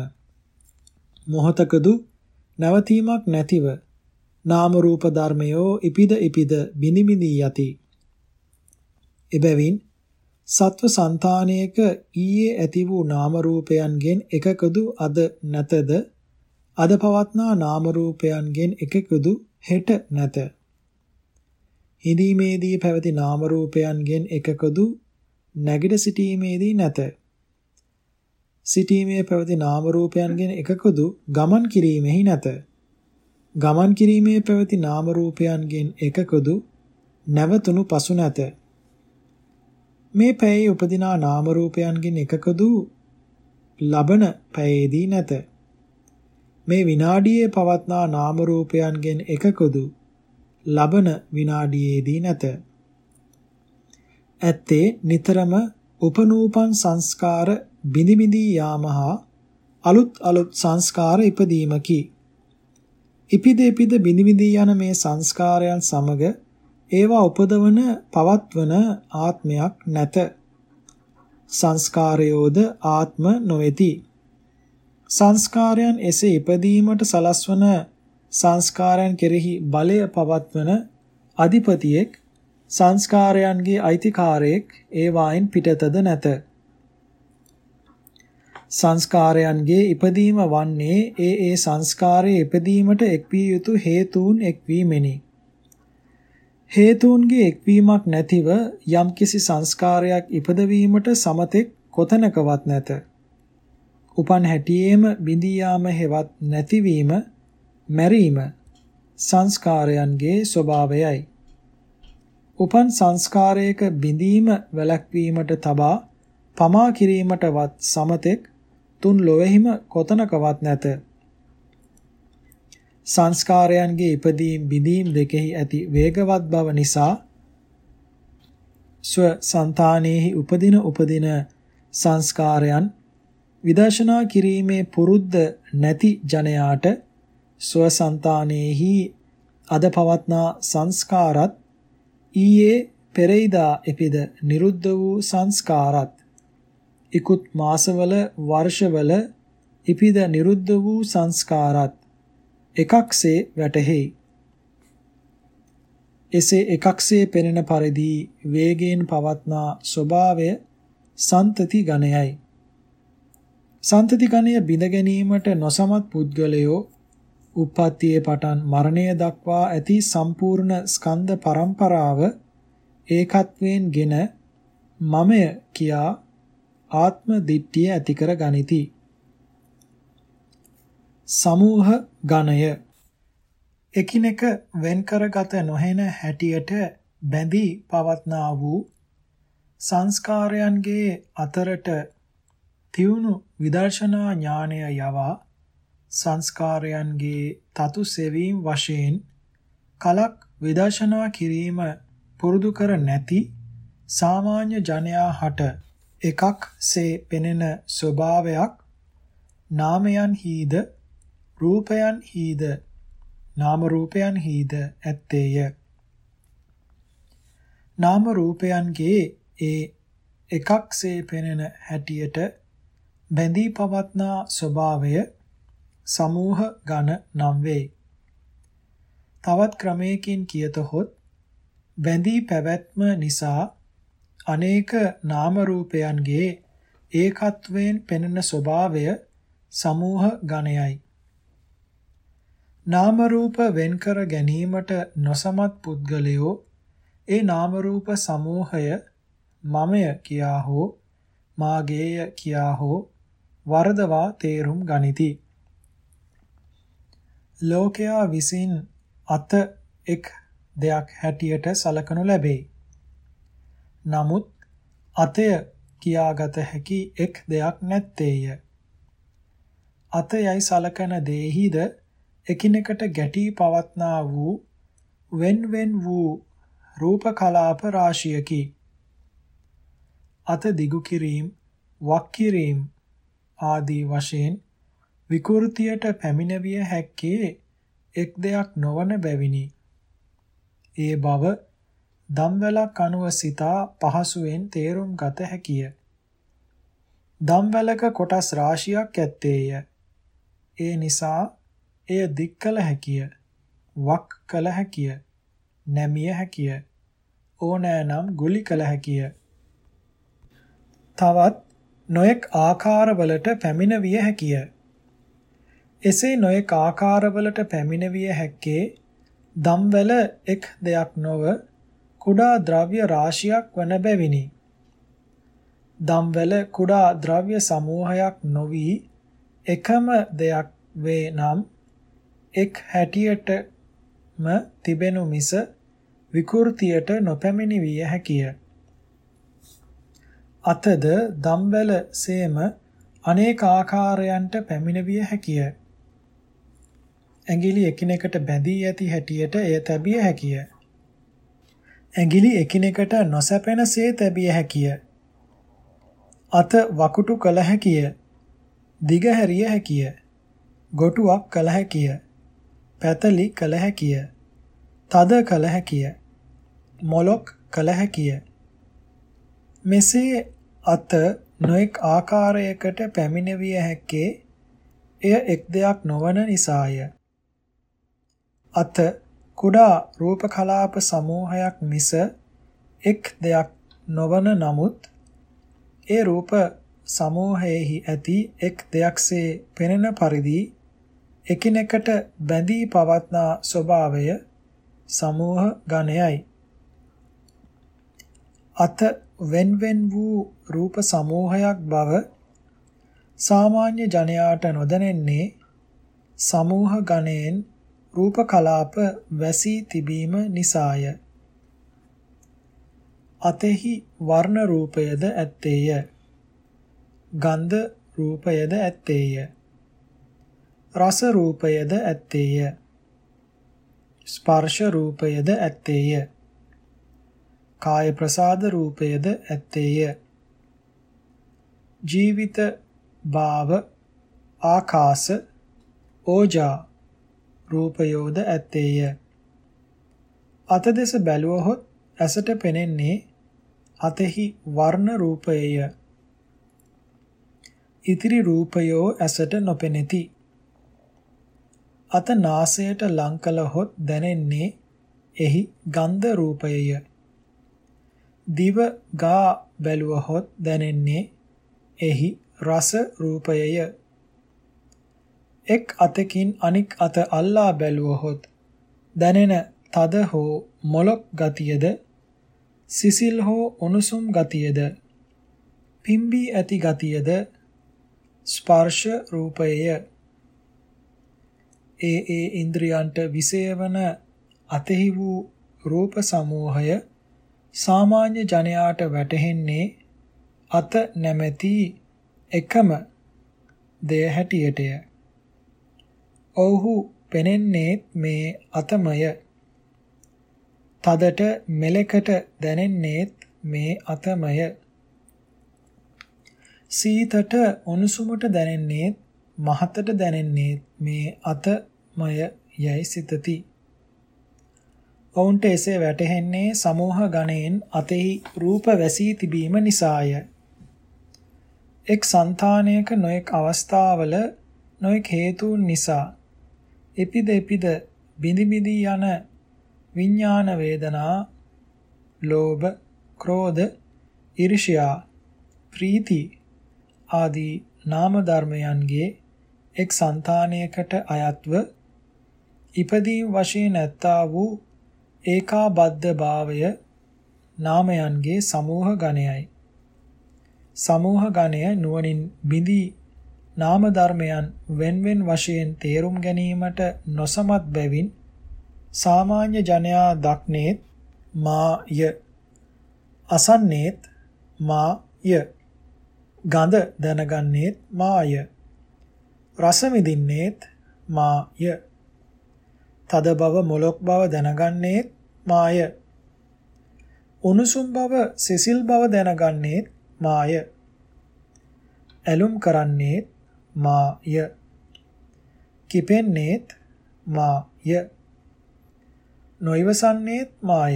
Speaker 1: මොහතකදු නැවතීමක් නැතිව නාම රූප ධර්මයෝ ඉපිද ඉපිද බිනිබිනී යති. එබැවින් සත්ව సంతානයක ඊයේ ඇති වූ නාම රූපයන්ගෙන් එකකදු අද නැතද අද පවත්නා නාම රූපයන්ගෙන් එකකදු හෙට නැත. හිඳීමේදී පැවති නාම රූපයන්ගෙන් එකකදු නැගිට සිටීමේදී නැත. සිටීමේ පැවති නාම රූපයන්ගෙන් එකකදු ගමන් කිරීමෙහි නැත. ගමන් කිරීමේ පැවති නාම රූපයන්ගෙන් එකකදු නැවතුණු පසු නැත. මේ පැයේ උපදිනා නාම රූපයන්ගෙන් එකකදු ලබන පැයේදී නැත. මේ විනාඩියේ පවත්නා නාම රූපයන්ගෙන් එකකදු ලබන විනාඩියේදී නැත. ඇත්තේ නිතරම උපනූපන් සංස්කාර බිනි බිනි යාමහා අලුත් අලුත් සංස්කාර ඉපදීමකි. ඉපිද ඉපිද බිනි බිනි යන මේ සංස්කාරයන් සමග ඒවා උපදවන පවත්වන ආත්මයක් නැත. සංස්කාරයෝද ආත්ම නොවේති. සංස්කාරයන් එසේ ඉපදීමට සලස්වන සංස්කාරයන් කෙරෙහි බලය පවත්වන අධිපතියෙක් සංස්කාරයන්ගේ අයිතිකාරයෙක් ඒවායින් පිටතද නැත. සංස්කාරයන්ගේ ඉපදීම වන්නේ ඒ ඒ සංස්කාරයේ ඉපදීමට එක්විය යුතු හේතුන් එක්වීමෙනි. හේතුන්ගේ එක්වීමක් නැතිව යම්කිසි සංස්කාරයක් ඉපදවීමට සමතෙක් කොතනකවත් නැත. උපන් හැටියේම බිඳී යාම හෙවත් නැතිවීම මැරීම සංස්කාරයන්ගේ ස්වභාවයයි. උපන් සංස්කාරයක බිඳීම වැළැක්වීමට තබා පමා කිරීමටවත් සමතෙක් තුන් ලොවෙහිම කොතනකවත් නැත. සංස්කාරයන්ගේ ඉපදීම් බිඳීම් දෙකෙහි ඇති වේගවත් බව නිසා ස්ව సంతානෙහි උපදින උපදින සංස්කාරයන් විදර්ශනා කිරීමේ පුරුද්ද නැති ජනයාට ස්වසන්තානෙහි අද පවත්නා සංස්කාරත් ඊයේ පෙරේදා එපිද නිරුද්ධ වූ සංස්කාරත් ඉකුත් මාසවල වර්ෂවල ඉපිද නිරුද්ධ වූ සංස්කාරත් එකක්සේ වැටහෙයි. එසේ එකක්සේ පෙනෙන පරිදි වේගයෙන් පවත්නා ස්වභාවය සන්තති ගණයයි. සන්තති ගණය බිඳ ගැනීමට නොසමත් පුද්ගලයෝ උප්පත්තියේ පටන් මරණය දක්වා ඇති සම්පූර්ණ ස්කන්ධ පරම්පරාව ඒකත්වයෙන් ගෙන මමය කියා ආත්ම දිට්ඨිය ඇති කර ගනිති. සමූහ ගණය එකිනෙක වෙන්කරගත නොහෙන හැටියට බැඳී පවත්නා වූ සංස්කාරයන්ගේ අතරට තියුණු විදර්ශනා ඥානය යවා සංස්කාරයන්ගේ තතු සෙවීම වශයෙන් කලක් විදර්ශනා කිරීම පුරුදු කර නැති සාමාන්‍ය ජනයා හට එකක් සේ පෙනෙන ස්වභාවයක් නාමයන් හීද රූපයන් හීද නාම රූපයන් හීද ඇත්තේය. නාම රූපයන්ගේ ඒ එකක් සේ පෙනෙන හැටියට බැඳී පවත්නා ස්වභාවය සමූහ ඝන නම් වේ. තවත් ක්‍රමයකින් කියතොත් බැඳී පැවැත්ම නිසා අනේක නාම රූපයන්ගේ ඒකත්වයෙන් පෙනෙන ස්වභාවය සමූහ ඝණයයි. නාම රූප වෙන්කර ගැනීමට නොසමත් පුද්ගලයෝ ඒ නාම රූප සමූහය මමය කියා හෝ මාගේය කියා හෝ වරදවා තේරුම් ගනිති. ලෝකයා විසින් අත එක් දෙයක් හැටියට සලකනු ලැබේ. නමුත් අතය කියාගත හැකි එක් දෙයක් නැත්තේය. අතයයි සලකන දෙෙහිද එකිනෙකට ගැටී පවත්නා වූ wen wen වූ රූප කලාප රාශියකි. අත දිගු කිරීම, වක් කිරීම ආදී වශයෙන් විකෘතියට පැමිණවිය හැක්කේ එක් දෙයක් නොවන බැවිනි. ඒ බව දම්වැලක් අනුව සිතා පහසුවෙන් තේරුම් ගත හැකිය. දම්වැලක කොටස් රාශියක් ඇත්තේය. ඒ නිසා එය දික් කළ හැකිය. වක් කළ හැකිය. නැමිය හැකිය. ඕනෑනම් ගුලි කළ හැකිය. තවත් නොඑක් ආකාරවලට පැමිණවිය හැකිය. එසේ නොඑක් ආකාරවලට පැමිණවිය හැක්කේ දම්වැල එක් දෙයක් නොව කුඩා ද්‍රව්‍ය රාශියක් වන බැවිනි. දම්වැල කුඩා ද්‍රව්‍ය සමූහයක් නොවි එකම දෙයක් වේ නම් එක් හැටියටම තිබෙනු මිස විකෘතියට නොපැමිණි විය හැකිය. අතද දම්වැල සේම අනේක ආකාරයන්ට පැමිණවිය හැකිය. ඇඟිලි එකිනෙකට බැඳී ඇති හැටියට එය තැබිය හැකිය. ඇඟිලි එකිනෙකට නොසැපෙනසේ තැබිය හැකිය. අත වකුටු කළ හැකිය. දිග හැරිය හැකිය. ගොටුවක් කළ හැකිය. පැතලි කළ හැකිය. තද කළ හැකිය. මොලොක් කළ හැකිය. මෙසේ අත නොඑක් ආකාරයකට පැමිණවිය හැක්කේ එය එක් දෙයක් නොවන නිසාය. අත කුඩා රූප කලාප සමූහයක් මිස එක් දෙයක් නොවන නමුත් ඒ රූප සමූහයෙහි ඇති එක් දෙයක්සේ පෙනෙන පරිදි එකිනෙකට බැඳී පවත්නා ස්වභාවය සමූහ ගණයයි. අත වෙන්වෙන් වූ රූප සමූහයක් බව සාමාන්‍ය ජනයාට නොදැනෙන්නේ සමූහ ගණයෙන් රූප කලාප වැසී තිබීම නිසාය. අතෙහි වර්ණ රූපයද ඇත්තේය. ගන්ධ රූපයද ඇත්තේය. රස රූපයද ඇත්තේය. ස්පර්ශ රූපයද ඇත්තේය. කාය ප්‍රසාද රූපයද ඇත්තේය. ජීවිත භාව ආකාස ඕජා රූපයෝද ඇත්තේය. අත දෙස බැලුවහොත් ඇසට පෙනෙන්නේ අතෙහි වර්ණ රූපයය. ඉතිරි රූපයෝ ඇසට නොපෙනෙති. අත නාසයට ලං කළහොත් දැනෙන්නේ එහි ගන්ධ රූපයය. දිව ගා බැලුවහොත් දැනෙන්නේ එහි රස රූපයය. එක් අතකින් අනික් අත අල්ලා බැලුවහොත් දැනෙන තද හෝ මොලොක් ගතියද සිසිල් හෝ උණුසුම් ගතියද පිම්බී ඇති ගතියද ස්පර්ශ රූපයය ඒ ඒ ඉන්ද්‍රියන්ට විසේවන අතෙහි වූ රූප සමූහය සාමාන්‍ය ජනයාට වැටහෙන්නේ අත නැමැති එකම දෙය හැටියටය. ඔව්හු පෙනෙන්නේ මේ අතමය. තදට මෙලෙකට දැනෙන්නේත් මේ අතමය. සීතට උණුසුමට දැනෙන්නේත් මහතට දැනෙන්නේත් මේ අතමය යයි සිතති. ඔවුන්ට එසේ වැටහෙන්නේ සමෝහ ගණයෙන් අතෙහි රූප වැසී තිබීම නිසාය. එක් సంతානයක නොඑක් අවස්ථාවල නොඑක් හේතුන් නිසා එපිද එපිද බිඳි බිඳි යන විඥාන වේදනා ලෝභ ක්‍රෝධ ඊර්ෂ්‍යා ප්‍රීති ආදී නාම ධර්මයන්ගේ එක් సంతානයකට අයත්ව ඉපදී වශයෙන් ඇත්තා වූ ඒකාබද්ධ භාවය නාමයන්ගේ සමූහ ගණයයි. සමූහ ගණය නුවණින් බිඳී නාම ධර්මයන් වෙන්වෙන් වශයෙන් තේරුම් ගැනීමට නොසමත් බැවින් සාමාන්‍ය ජනයා දක්නේත් මාය අසන්නේත් මාය ගඳ දැනගන්නේත් මාය රස විඳින්නේත් මාය තද බව මොලොක් බව දැනගන්නේත් මාය. උණුසුම් බව සිසිල් බව දැනගන්නේත් මාය. ඇලුම් කරන්නේත් මාය. කිපෙන්නේත් මාය. නොයිවසන්නේත් මාය.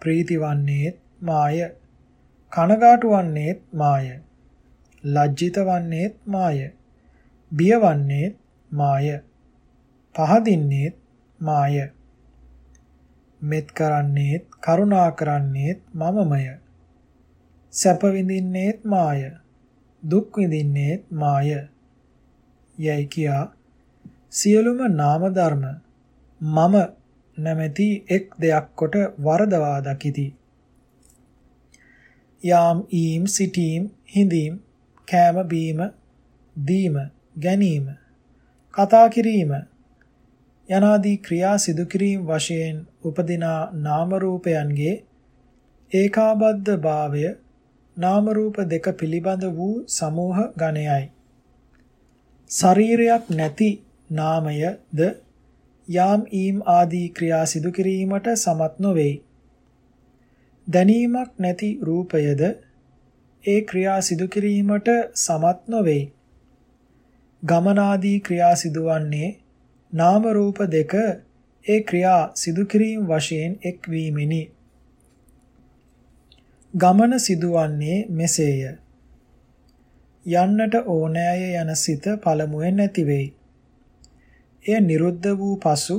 Speaker 1: ප්‍රීති වන්නේත් මාය. කනගාටු වන්නේත් මාය. ලජ්ජිත වන්නේත් මාය. බිය වන්නේත් මාය. පහදින්නේත් මාය. මෙත් කරන්නේත් කරුණා කරන්නේත් මමමය. සැප විඳින්නේත් මාය. දුක් විඳින්නේත් මාය. යයි කියා සියලුම නාම ධර්ම මම නැමැති එක් දෙයක් කොට වරදවා දකිති. යාම් ඊම් සිටීම් හිඳීම් කෑම බීම දීම ගැනීම කතා කිරීම යනාදී ක්‍රියා සිදු කිරීම වශයෙන් උපදිනා නාම රූපයන්ගේ ඒකාබද්ධ භාවය නාම රූප දෙක පිළිබඳ වූ සමූහ ගණයයි. ශරීරයක් නැති නාමයද යාම් ඊම් ආදී ක්‍රියා සිදු කිරීමට සමත් නොවේයි. දැනීමක් නැති රූපයද ඒ ක්‍රියා සිදු කිරීමට සමත් නොවේ. ගමනාදී ක්‍රියා සිදුවන්නේ නාම රූප දෙක ඒ ක්‍රියා සිදු කිරීම වශයෙන් එක්වීමෙනි. ගමන සිදුවන්නේ මෙසේය. යන්නට ඕනෑය යන සිත පළමුවෙන් නැති වෙයි. එය නිරුද්ධ වූ පසු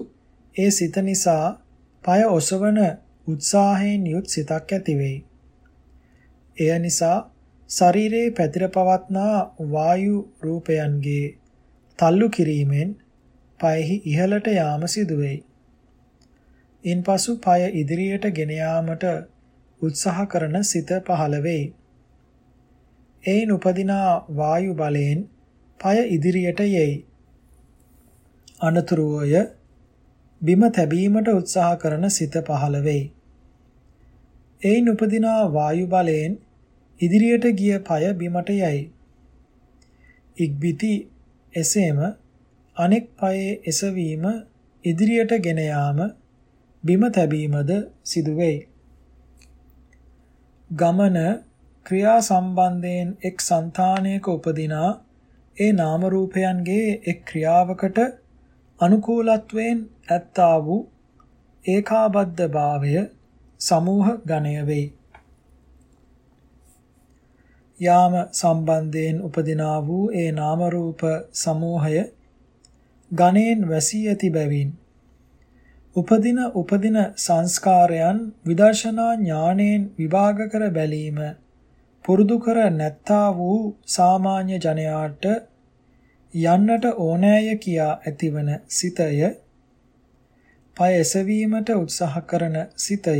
Speaker 1: ඒ සිත නිසා পায় ඔසවන උත්සාහයෙන් යුත් සිතක් ඇති වෙයි. එය නිසා ශරීරයේ පැතිර පවත්නා වායු රූපයන්ගේ තල්ලු කිරීමෙන් පයෙහි ඉහළට යාම සිදු වෙයි. ඉන්පසු පය ඉදිරියට ගෙන යාමට උත්සාහ කරන සිත පහළ වෙයි. එයින් උපදිනා වායු බලයෙන් පය ඉදිරියට යයි. අනතුරුවය බිම තැබීමට උත්සාහ කරන සිත පහළ වෙයි. එයින් උපදිනා වායු බලයෙන් ඉදිරියට ගිය পায় බිමට යයි. ඉක්බිති එසේම අනෙක් පායේ එසවීම ඉදිරියට ගෙන යාම බිම තැබීමද සිදු වෙයි. ගමන ක්‍රියා සම්බන්ධයෙන් එක් సంతානයක උපදිනා ඒ නාම රූපයන්ගේ එක් ක්‍රියාවකට අනුකූලත්වයෙන් ඇත්තා වූ ඒකාබද්ධ භාවය සමූහ ගණය වෙයි. යාම සම්බන්ධයෙන් උපදිනා වූ ඒ නාම රූප සමූහය ගණයෙන් වැසී ඇති බැවින් උපදින උපදින සංස්කාරයන් විදර්ශනා ඥාණයෙන් විභාග කර බැලීම පුරුදු කර නැත්තා වූ සාමාන්‍ය ජනයාට යන්නට ඕනෑය කියා ඇතිවන සිතය පය එසවීමට උත්සාහ කරන සිතය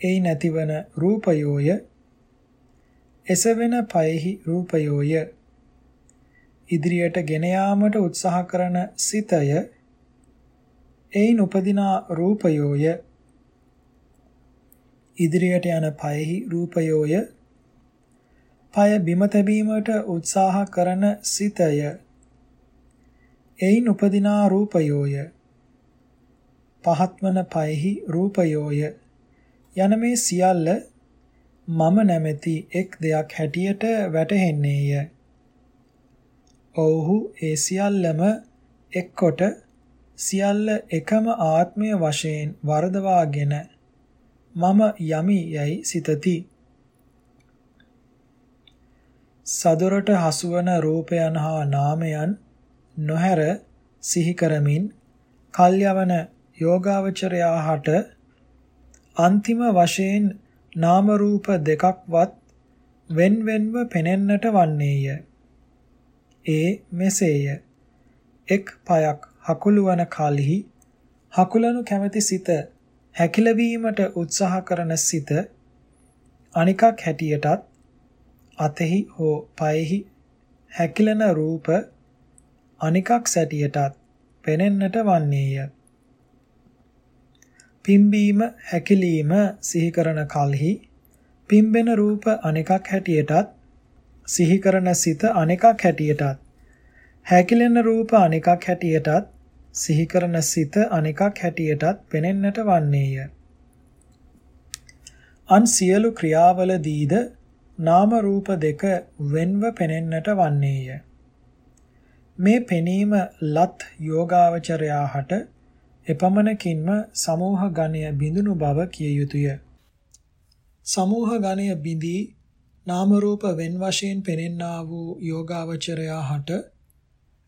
Speaker 1: එයි නැතිවන රූපයෝය එසවෙන පයෙහි රූපයෝය. ඉදිරියට ගෙන යාමට උත්සාහ කරන සිතය එයින් උපදිනා රූපයෝය. ඉදිරියට යන පයෙහි රූපයෝය. පය බිම තැබීමට උත්සාහ කරන සිතය. එයින් උපදිනා රූපයෝය. පහත්වන පයෙහි රූපයෝය. යන මේ සියල්ල මම නැමැති එක් දෙයක් හැටියට වැටහෙන්නේය. ඔව්හු ඒ සියල්ලම එක්කොට සියල්ල එකම ආත්මය වශයෙන් වර්ධවාගෙන මම යමි යයි සිතති. සදොරට හසුවන රූපයන් හා නාමයන් නොහැර සිහි කරමින් කල්යවන යෝගාවචරයා හට අන්තිම වශයෙන් නාම රූප දෙකක්වත් වෙන්වෙන්ව පෙනෙන්නට වන්නේය. ඒ මෙසේය. එක් පයක් හකුළු වන කලෙහි හකුලනු කැමැති සිත හැකිලවීමට උත්සාහ කරන සිත අනිකක් හැටියටත් අතෙහි හෝ පයෙහි හැකිලන රූප අනිකක් සැටියටත් පෙනෙන්නට වන්නේය. පිම්බීම හැකිලීම සිහි කරන කලෙහි පිම්බෙන රූප අනිකක් හැටියටත් සිහි කරන සිත අනිකක් හැටියටත් හැකිලෙන රූප අනිකක් හැටියටත් සිහි කරන සිත අනිකක් හැටියටත් පෙනෙන්නට වන්නේය. අන් සියලු ක්‍රියාවලදීද නාම රූප දෙක වෙන්ව පෙනෙන්නට වන්නේය. මේ පෙනීම ලත් යෝගාවචරයා හට එපමණකින්ම සමූහ ගණය බිඳුණු බව කිය යුතුය. සමූහ ගණය බිඳී නාම රූප වෙන් වශයෙන් පෙනෙන්නා වූ යෝගාවචරයා හට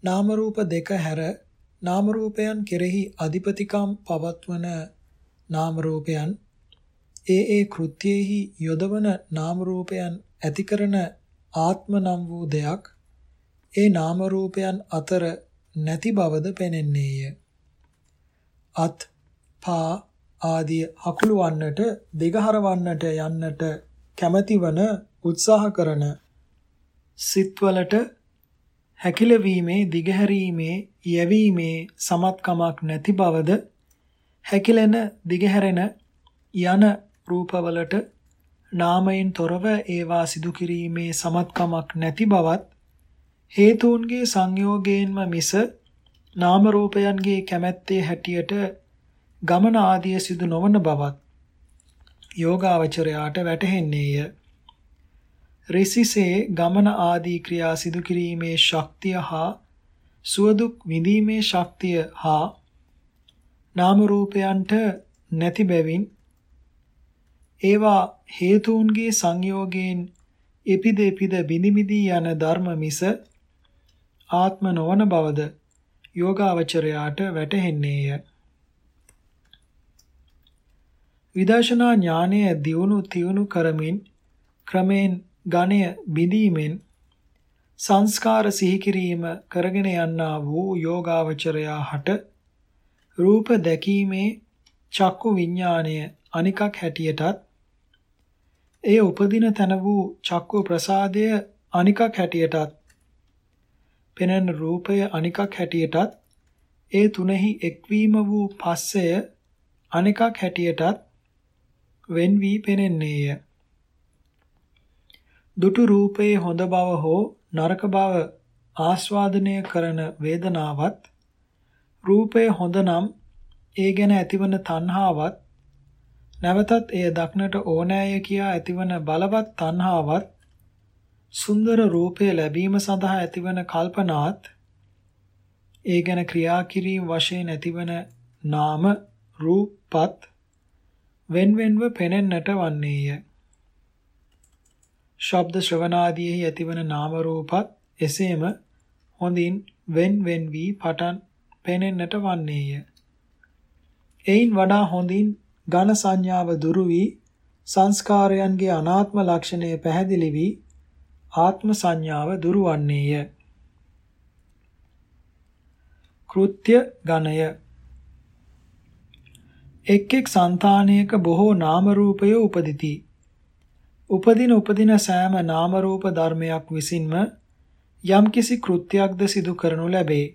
Speaker 1: නාම රූප දෙක හැර නාම රූපයන් කෙරෙහි අධිපතිකම් පවත්වන නාම රූපයන් ඒ ඒ කෘත්‍යෙහි යොදවන නාම රූපයන් ඇති කරන ආත්ම නම් වූ දෙයක් ඒ නාම රූපයන් අතර නැති බවද පෙනෙන්නේය. අත් පා ආදී හකුළු වන්නට දිගහරවන්නට යන්නට කැමැතිවන උත්සාහ කරන සිත්වලට හැකිලවීමේ දිගහැරීමේ යැවීමේ සමත්කමක් නැති බවද හැකිලෙන දිගහැරෙන යන රූපවලට නාමයෙන් තොරව ඒවා සිදු කිරීමේ සමත්කමක් නැති බවත් හේතුන්ගේ සංයෝගයෙන්ම මිස නාම රූපයන්ගේ කැමැත්තේ හැටියට ගමන ආදිය සිදු නොවන බවත් යෝගාවචරයාට වැටහෙන්නේය. රිසිසේ ගමන ආදී ක්‍රියා සිදු කිරීමේ ශක්තිය හා සුවදුක් විඳීමේ ශක්තිය හා නාම රූපයන්ට නැති බැවින් ඒවා හේතුන්ගේ සංයෝගයෙන් එපිද එපිද බිනිමිදී යන ධර්ම මිස ආත්ම නොවන බවද යෝගාවචරයාට වැටහෙන්නේය. විදර්ශනා ඥානය දියුණු තියුණු කරමින් ක්‍රමෙන් ගණය බිඳීමෙන් සංස්කාර සිහි කිරීම කරගෙන යන්නා වූ යෝගාවචරයා හට රූප දැකීමේ චක්කු විඥාණය අනිකක් හැටියටත් එය උපදින තන වූ චක්කු ප්‍රසාදය අනිකක් හැටියටත් පෙනෙන රූපය අනිකක් හැටියටත් ඒ තුනෙහි එක්වීම වූ පස්සය අනිකක් හැටියටත් වෙන් වී පෙනෙන්නේය. දුටු රූපයේ හොඳ බව හෝ නරක බව ආස්වාදනය කරන වේදනාවත් රූපය හොඳ නම් ඒ ගැන ඇතිවන තණ්හාවත් නැවතත් එය දක්නට ඕනෑය කියා ඇතිවන බලවත් තණ්හාවත් සුන්දර රූපය ලැබීම සඳහා ඇතිවන කල්පනාත් ඒ ගැන ක්‍රියා කිරීම වශයෙන් ඇතිවන නාම රූපත් වෙන්වෙන්ව පෙනෙන්නට වන්නේය. ශබ්ද ශ්‍රවණාදීෙහි ඇතිවන නාම රූපත් එසේම හොඳින් wen wen වී පටන් පෙනෙන්නට වන්නේය. එයින් වඩා හොඳින් ඝන සංඥාව දුරු වී සංස්කාරයන්ගේ අනාත්ම ලක්ෂණය පැහැදිලි වී ආත්ම සංඥාව දුරවන්නේය. කෘත්‍ය ගණය එක් එක් సంతානයක බොහෝ නාම රූපය උපදිති. උපදින උපදින සෑම නාම රූප ධර්මයක් විසින්ම යම්කිසි කෘත්‍යයක්ද සිදු කරනු ලැබේ.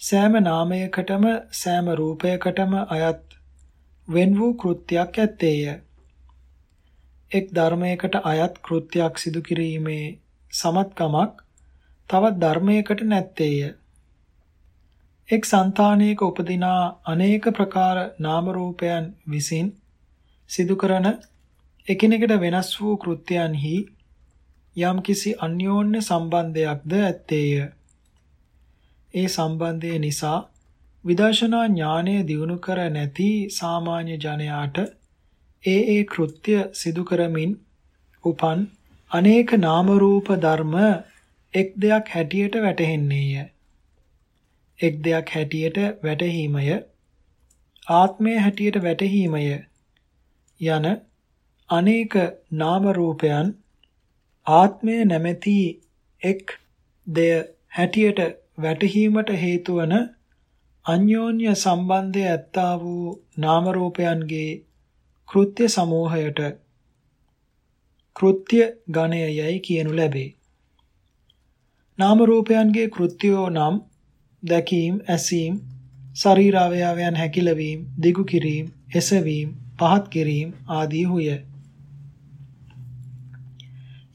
Speaker 1: සෑම නාමයකටම සෑම රූපයකටම අයත් වෙන් වූ කෘත්‍යයක් ඇත්තේය. එක් ධර්මයකට අයත් කෘත්‍යයක් සිදු කිරීමේ සමත්කමක් තවත් ධර්මයකට නැත්තේය. එක් సంతානයක උපදිනා අනේක ප්‍රකාර නාම රූපයන් විසින් සිදු කරන එකිනෙකට වෙනස් වූ කෘත්‍යයන්හි යම්කිසි අන්‍යෝන්‍ය සම්බන්ධයක්ද ඇත්තේය. ඒ සම්බන්ධය නිසා විදර්ශනා ඥානය දියුණු කර නැති සාමාන්‍ය ජනයාට ඒ ඒ කෘත්‍ය සිදු කරමින් උපන් අනේක නාම රූප ධර්ම එක් දෙයක් හැටියට වැටහෙන්නේය. එක් දෙයක් හැටියට වැටහීමය ආත්මය හැටියට වැටහීමය යන අනේක නාම රූපයන් ආත්මය නැමැති එක් දෙය හැටියට වැටහීමට හේතු වන අන්‍යෝන්‍ය සම්බන්ධය ඇත්තා වූ නාම රූපයන්ගේ කෘත්‍ය සමූහයට කෘත්‍ය ගණයයි කියනු ලැබේ. නාම රූපයන්ගේ කෘත්‍යෝ නම් දැකීම, ඇසීම, ශරීර අවයවයන් හැකිලවීම, දිගු කිරීම, එසවීම, පහත් කිරීම ආදී හුය.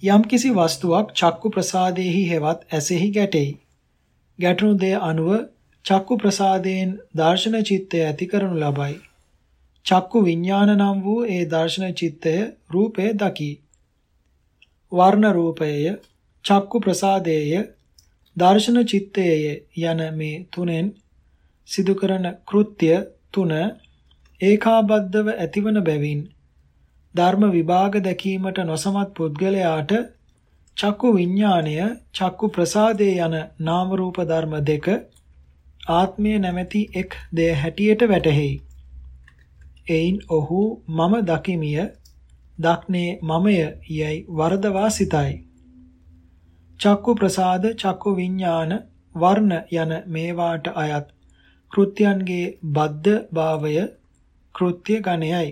Speaker 1: යම්කිසි වස්තුවක් චක්කු ප්‍රසාදේහි හෙවත් ඇසෙහි ගැටෙයි. ගැටුණු දේ අනුව චක්කු ප්‍රසාදයෙන් දර්ශන චිත්තය ඇති කරනු ලබයි. චක්කු විඥාන නම් වූ ඒ දර්ශන චිත්තය රූපය දකි. වර්ණ රූපයය චක්කු ප්‍රසාදයේය දර්ශන චිත්තයේය යන මේ තුනෙන් සිදු කරන කෘත්‍ය තුන ඒකාබද්ධව ඇතිවන බැවින් ධර්ම විභාග දැකීමට නොසමත් පුද්ගලයාට චක්කු විඥාණය චක්කු ප්‍රසාදේ යන නාම රූප ධර්ම දෙක ආත්මය නැමැති එක් දෙය හැටියට වැටහෙයි. එයින් ඔහු මම දකිමිය දක්නේ මමය යයි වරදවා සිතයි. චක්කු ප්‍රසාද චක්කු විඥාන වර්ණ යන මේවාට අයත් කෘත්‍යයන්ගේ බද්ධ භාවය කෘත්‍ය ගණයයි.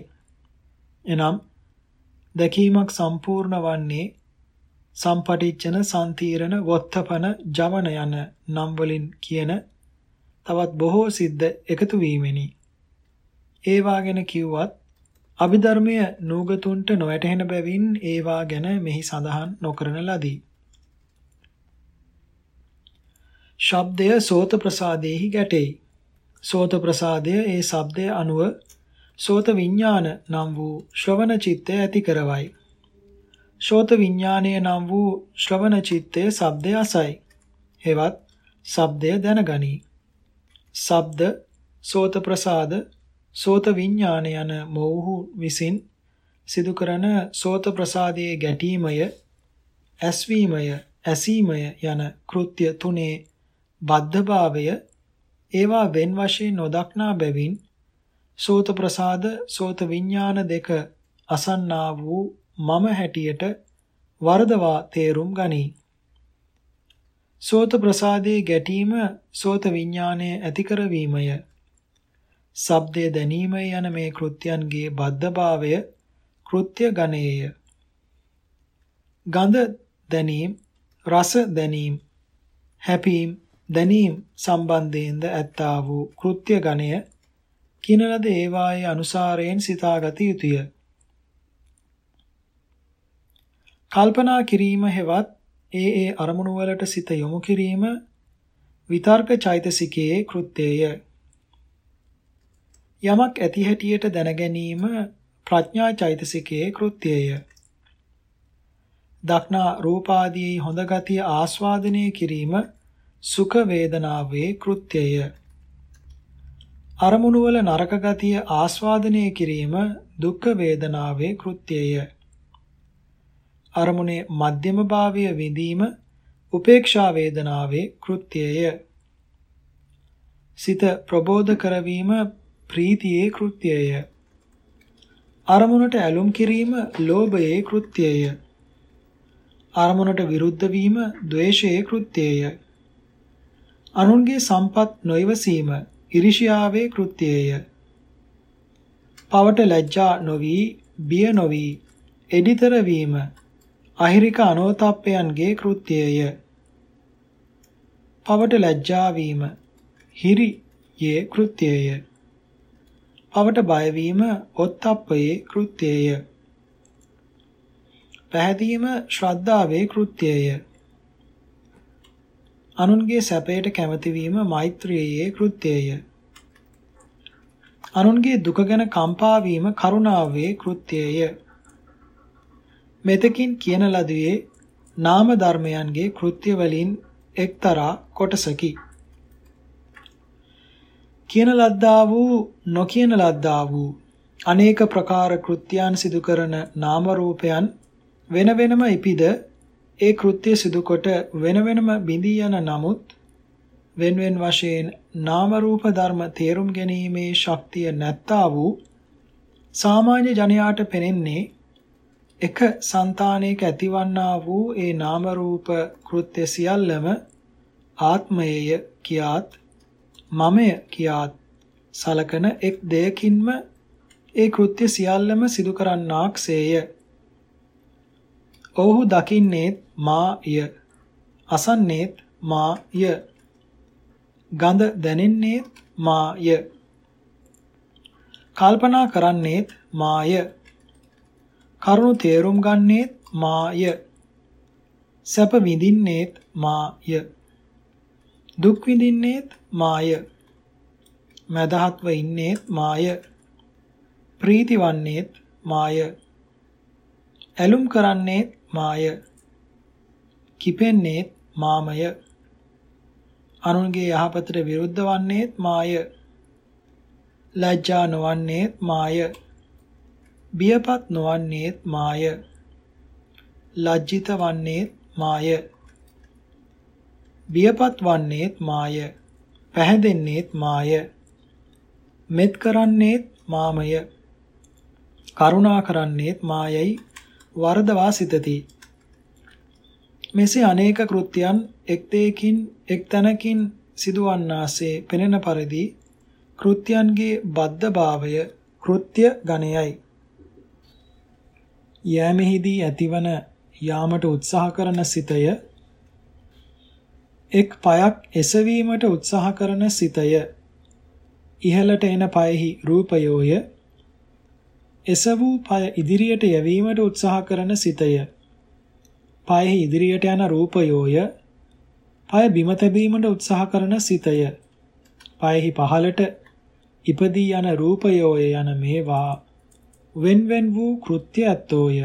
Speaker 1: එනම් දැකීමක් සම්පූර්ණ වන්නේ සම්පටිච්ඡන සම්තීරණ වොත්තපන ජවන යන නම් වලින් කියන තවත් බොහෝ සිද්ධ එකතු වීමෙනි. ඒවා ගැන කිව්වත් අභිධර්මය නූගතුන්ට නොවැටහෙන බැවින් ඒවා ගැන මෙහි සඳහන් නොකරන ලදී. ශබ්දය සෝත ප්‍රසාදේහි ගැටෙයි. සෝත ප්‍රසාදය ඒ ශබ්දය අනුව සෝත විඥාන නම් වූ ශ්‍රවණ චිත්තය ඇති කරවයි. ශෝත විඥානය නම් වූ ශ්‍රවණ චිත්තයේ ශබ්දය අසයි. හෙවත් ශබ්දය දැනගනී. ශබ්ද සෝත ප්‍රසාද සෝත විඥාන යන මොහු විසින් සිදු කරන සෝත ප්‍රසාදයේ ගැටීමය ඇස්වීමය ඇසීමය යන කෘත්‍ය තුනේ බද්ධභාවය ඒවා වෙන් වශයෙන් නොදක්නා බැවින් සෝත ප්‍රසාද සෝත විඥාන දෙක අසන්නා වූ මම හැටියට වරදවා තේරුම් ගනී. සෝත ප්‍රසාදයේ ගැටීම සෝත විඥානයේ ඇති කරවීමය. ශබ්දය දැනීම යන මේ කෘත්‍යයන්ගේ බද්ධභාවය කෘත්‍ය ගණයේය. ගඳ දැනීම, රස දැනීම, හැපීම් දැනීම සම්බන්ධයෙන්ද ඇත්තා වූ කෘත්‍ය ගණය කින ලද ඒවායේ අනුසාරයෙන් සිතාගත යුතුය. කල්පනා කිරීම හෙවත් ඒ ඒ අරමුණු වලට සිත යොමු කිරීම විතර්ක චෛතසිකයේ කෘත්‍යය. යමක් ඇති හැටියට දැන ගැනීම ප්‍රඥා චෛතසිකයේ කෘත්‍යය. දක්නා රූපාදී හොඳ ගතිය ආස්වාදනය කිරීම සුඛ වේදනාවේ කෘත්‍යය. අරමුණු වල නරක ගතිය ආස්වාදනය කිරීම දුක්ඛ වේදනාවේ කෘත්‍යය. අරමුණේ මධ්‍යම භාවය විඳීම උපේක්ෂා වේදනාවේ කෘත්‍යය. සිත ප්‍රබෝධ කරවීම ප්‍රීතියේ කෘත්‍යය. අරමුණට ඇලුම් කිරීම ලෝභයේ කෘත්‍යය. අරමුණට විරුද්ධ වීම ද්වේෂයේ කෘත්‍යය. අනුන්ගේ සම්පත් නොයවසීම ඉරිෂියාවේ කෘත්‍යය. පවට ලැජ්ජා නොවි බිය නොවි එඩිතර වීම අහිරික අනෝතප්පයන්ගේ කෘත්‍යය. පවට ලැජ්ජා වීම හිරියේ කෘත්‍යය. පවට බය වීම ඔත්තප්පයේ කෘත්‍යය. පැහැදීම ශ්‍රද්ධාවේ කෘත්‍යය. අනුන්ගේ සැපයට කැමති වීම මෛත්‍රියේ කෘත්‍යය. අනුන්ගේ දුක ගැන කම්පා වීම කරුණාවේ කෘත්‍යය. මෙතකින් කියන ලදුවේ නාම ධර්මයන්ගේ කෘත්‍ය වලින් එක්තරා කොටසකි. කියන ලද්දා වූ නොකියන ලද්දා වූ අනේක ප්‍රකාර කෘත්‍යයන් සිදු කරන නාම රූපයන් වෙන වෙනම ඉපිද ඒ කෘත්‍ය සිදු කොට වෙන වෙනම බිඳී යන නමුත් වෙන වෙන වශයෙන් නාම රූප ධර්ම තේරුම් ගැනීමේ ශක්තිය නැත්තා වූ සාමාන්‍ය ජනයාට පෙනෙන්නේ එක సంతානයක ඇතිවන්නා වූ ඒ නාම රූප කෘත්‍ය සියල්ලම ආත්මයය කියාත් මමය කියාත් සලකන එක් දෙයකින්ම ඒ කෘත්‍ය සියල්ලම සිදු කරන්නාක්සේය. ඔහු දකින්නේත් මාය අසන්නේත් මාය ගඳ දැනෙන්නේත් මාය කල්පනා කරන්නේත් මාය කරුණු තේරුම් ගන්නේත් මාය. සැප විඳින්නේත් මාය. දුක් විඳින්නේත් මාය. මදහත්ව ඉන්නේත් මාය. ප්‍රීති වන්නේත් මාය ඇලුම් කරන්නේත් මාය කිපෙන්නේත් මාමය. අනුන්ගේ යහපතට විරුද්ධ වන්නේත් මාය. ලැජ්ජා නොවන්නේත් මාය. බියපත් නොවන්නේත් මාය. ලජ්ජිත වන්නේත් මාය. බියපත් වන්නේත් මාය. පැහැදෙන්නේත් මාය. මෙත් කරන්නේත් මාමය. කරුණා කරන්නේත් මායයි. වරදවා සිතති. මෙසේ අනේක කෘත්‍යයන් එක් දෙයකින් එක් තැනකින් සිදුවන්නාසේ පෙනෙන පරිදි කෘත්‍යයන්ගේ බද්ධභාවය කෘත්‍ය ගණයයි යෑමෙහිදී ඇතිවන යාමට උත්සාහ කරන සිතය එක් පයක් එසවීමට උත්සාහ කරන සිතය ඉහළට එන පයෙහි රූපයෝය එසවූ පය ඉදිරියට යැවීමට උත්සාහ කරන සිතය පයෙහි ඉදිරියට යන රූපයෝය. පය බිම තැබීමට උත්සාහ කරන සිතය. පයෙහි පහළට ඉපදී යන රූපයෝය යන මේවා වෙන්වෙන් වූ කෘත්‍ය ඇත්තෝය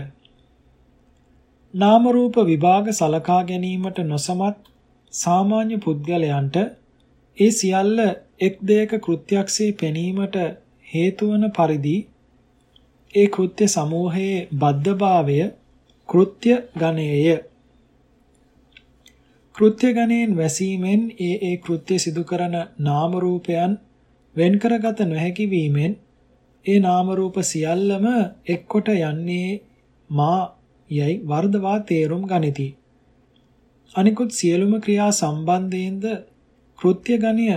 Speaker 1: නාම රූප විභාග සලකා ගැනීමට නොසමත් සාමාන්‍ය පුද්ගලයන්ට ඒ සියල්ල එක් දෙයක කෘත්‍යක්සේ පෙනීමට හේතු වන පරිදි ඒ කෘත්‍ය සමූහයේ බද්ධභාවය කෘත්‍ය ගණයය කෘත්‍ය ගණයෙන් වැසීමෙන් ඒ ඒ කෘත්‍ය සිදු කරන නාම රූපයන් වෙන් කරගත නොහැකි වීමෙන් ඒ නාම රූප සියල්ලම එක්කොට යන්නේ මා යයි වර්ධවා තේරුම් ගනිති අනිකුත් සියලුම ක්‍රියා සම්බන්ධයෙන්ද කෘත්‍ය ගණය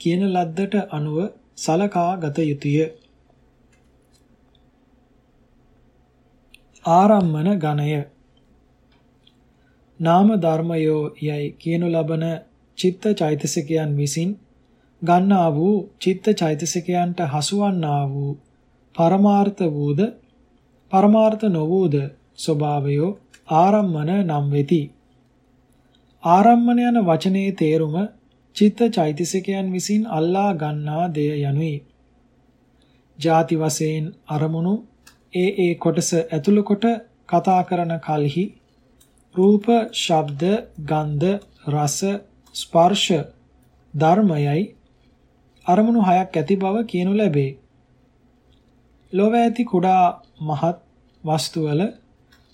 Speaker 1: කියන ලද්දට අනුව සලකා ගත යුතුය. ආරම්මන ගණය නාම ධර්මයෝ යයි කියනු ලබන චිත්ත චෛතසිකයන් විසින් ගන්නා වූ චිත්ත චෛතසිකයන්ට හසුවන්නා වූ පරමාර්ථ වූද පරමාර්ථ නොවූද ස්වභාවයෝ ආරම්මන නම් වෙති. ආරම්මන යන වචනේ තේරුම චිත්ත චෛතසිකයන් විසින් අල්ලා ගන්නා දෙය යනුයි. ಜಾති වශයෙන් අරමුණු ඒ ඒ කොටස ඇතුළු කොට කතා කරන කලෙහි රූප, ශබ්ද, ගන්ධ, රස, ස්පර්ශ ධර්මයයි අරමුණු හයක් ඇති බව කියනු ලැබේ. ලොව ඇති කුඩා මහත් වස්තුවල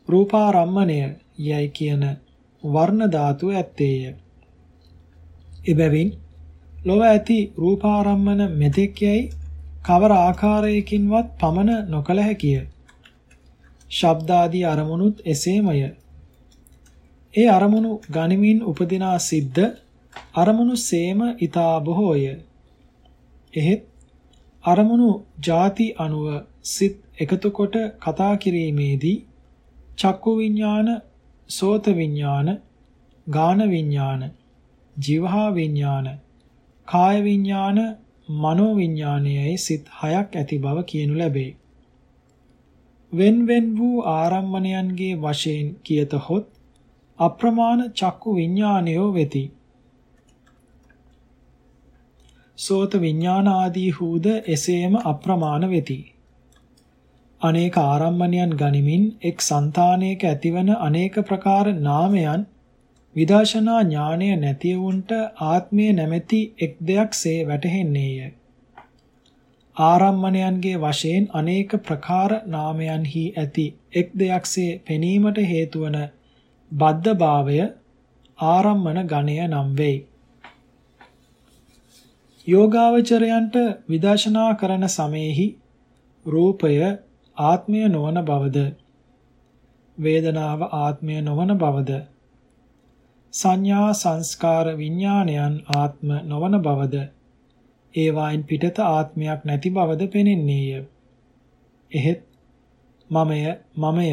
Speaker 1: රූපාරම්මණය යයි කියන වර්ණ ධාතුව ඇත්තේය. එබැවින් ලොව ඇති රූපාරම්මන මෙතෙක් යයි කවර ආකාරයකින්වත් පමන නොකල හැකිය. ශබ්දාදී අරමුණුත් එසේමය. ඒ අරමුණු ගනිමින් උපදිනා සිද්ද අරමුණු සේම ඊතා බොහෝය. එහෙත් අරමුණු ಜಾති අනුව සිත් එකතු කොට කතා කිරීමේදී චක්කු විඥාන සෝත විඥාන, ගාන විඥාන, ජීවහා විඥාන, කාය විඥාන, මනෝ විඥානයයි සිත් හයක් ඇති බව කියනු ලැබේ. wen wen වූ ආරම්මණයන්ගේ වශයෙන් කියතහොත් අප්‍රමාණ චක්කු විඥානයෝ වෙති. සෝත විඥාන ආදී හූද එසේම අප්‍රමාණ වෙති. අනේක ආරම්මණයන් ගනිමින් එක් సంతානයක ඇතිවන අනේක ප්‍රකාර නාමයන් විදර්ශනා ඥානය නැති වුන්ට ආත්මය නැමැති එක් දෙයක්සේ වැටහෙන්නේය. ආරම්මණයන්ගේ වශයෙන් අනේක ප්‍රකාර නාමයන්හි ඇති එක් දෙයක්සේ පෙනීමට හේතුවන බද්ධභාවය ආරම්මන ගණය නම් වෙයි. යෝගාවචරයන්ට විදර්ශනා කරන සමයේහි රූපය ආත්මය නොවන බවද වේදනාව ආත්මය නොවන බවද සංඥා සංස්කාර විඥානයන් ආත්ම නොවන බවද ඒවායින් පිටත ආත්මයක් නැති බවද පෙනෙන්නේය. එහෙත් මමය මමය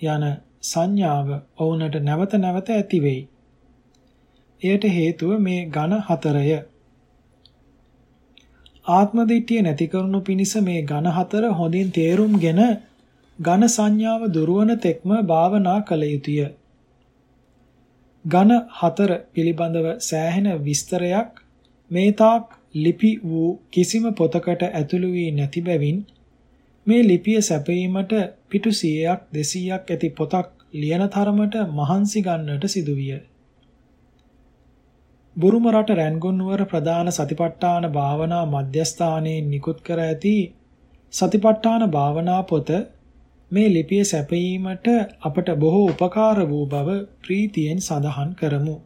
Speaker 1: යන සංඥාව ඔවුන්ට නැවත නැවත ඇති වෙයි. එයට හේතුව මේ ඝන හතරය. ආත්ම දිට්ඨිය නැති කරනු පිණිස මේ ඝන හතර හොඳින් තේරුම්ගෙන ඝන සංඥාව දුරවන තෙක්ම භාවනා කළ යුතුය. ඝන හතර පිළිබඳව සෑහෙන විස්තරයක් මේ තාක් ලිපි වූ කිසිම පොතකට ඇතුළු වී නැති බැවින් මේ ලිපිය සැපයීමට පිටු 100ක් 200ක් ඇති පොතක් ලියන තරමට මහන්සි ගන්නට සිදුවිය. බුරුම රට රැන්ගොන් නුවර ප්‍රධාන සතිපට්ඨාන භාවනා මධ්‍යස්ථානයේ නිකුත් කර ඇති සතිපට්ඨාන භාවනා පොත මේ ලිපිය සැපයීමට අපට බොහෝ උපකාර වූ බව ප්‍රීතියෙන් සඳහන් කරමු.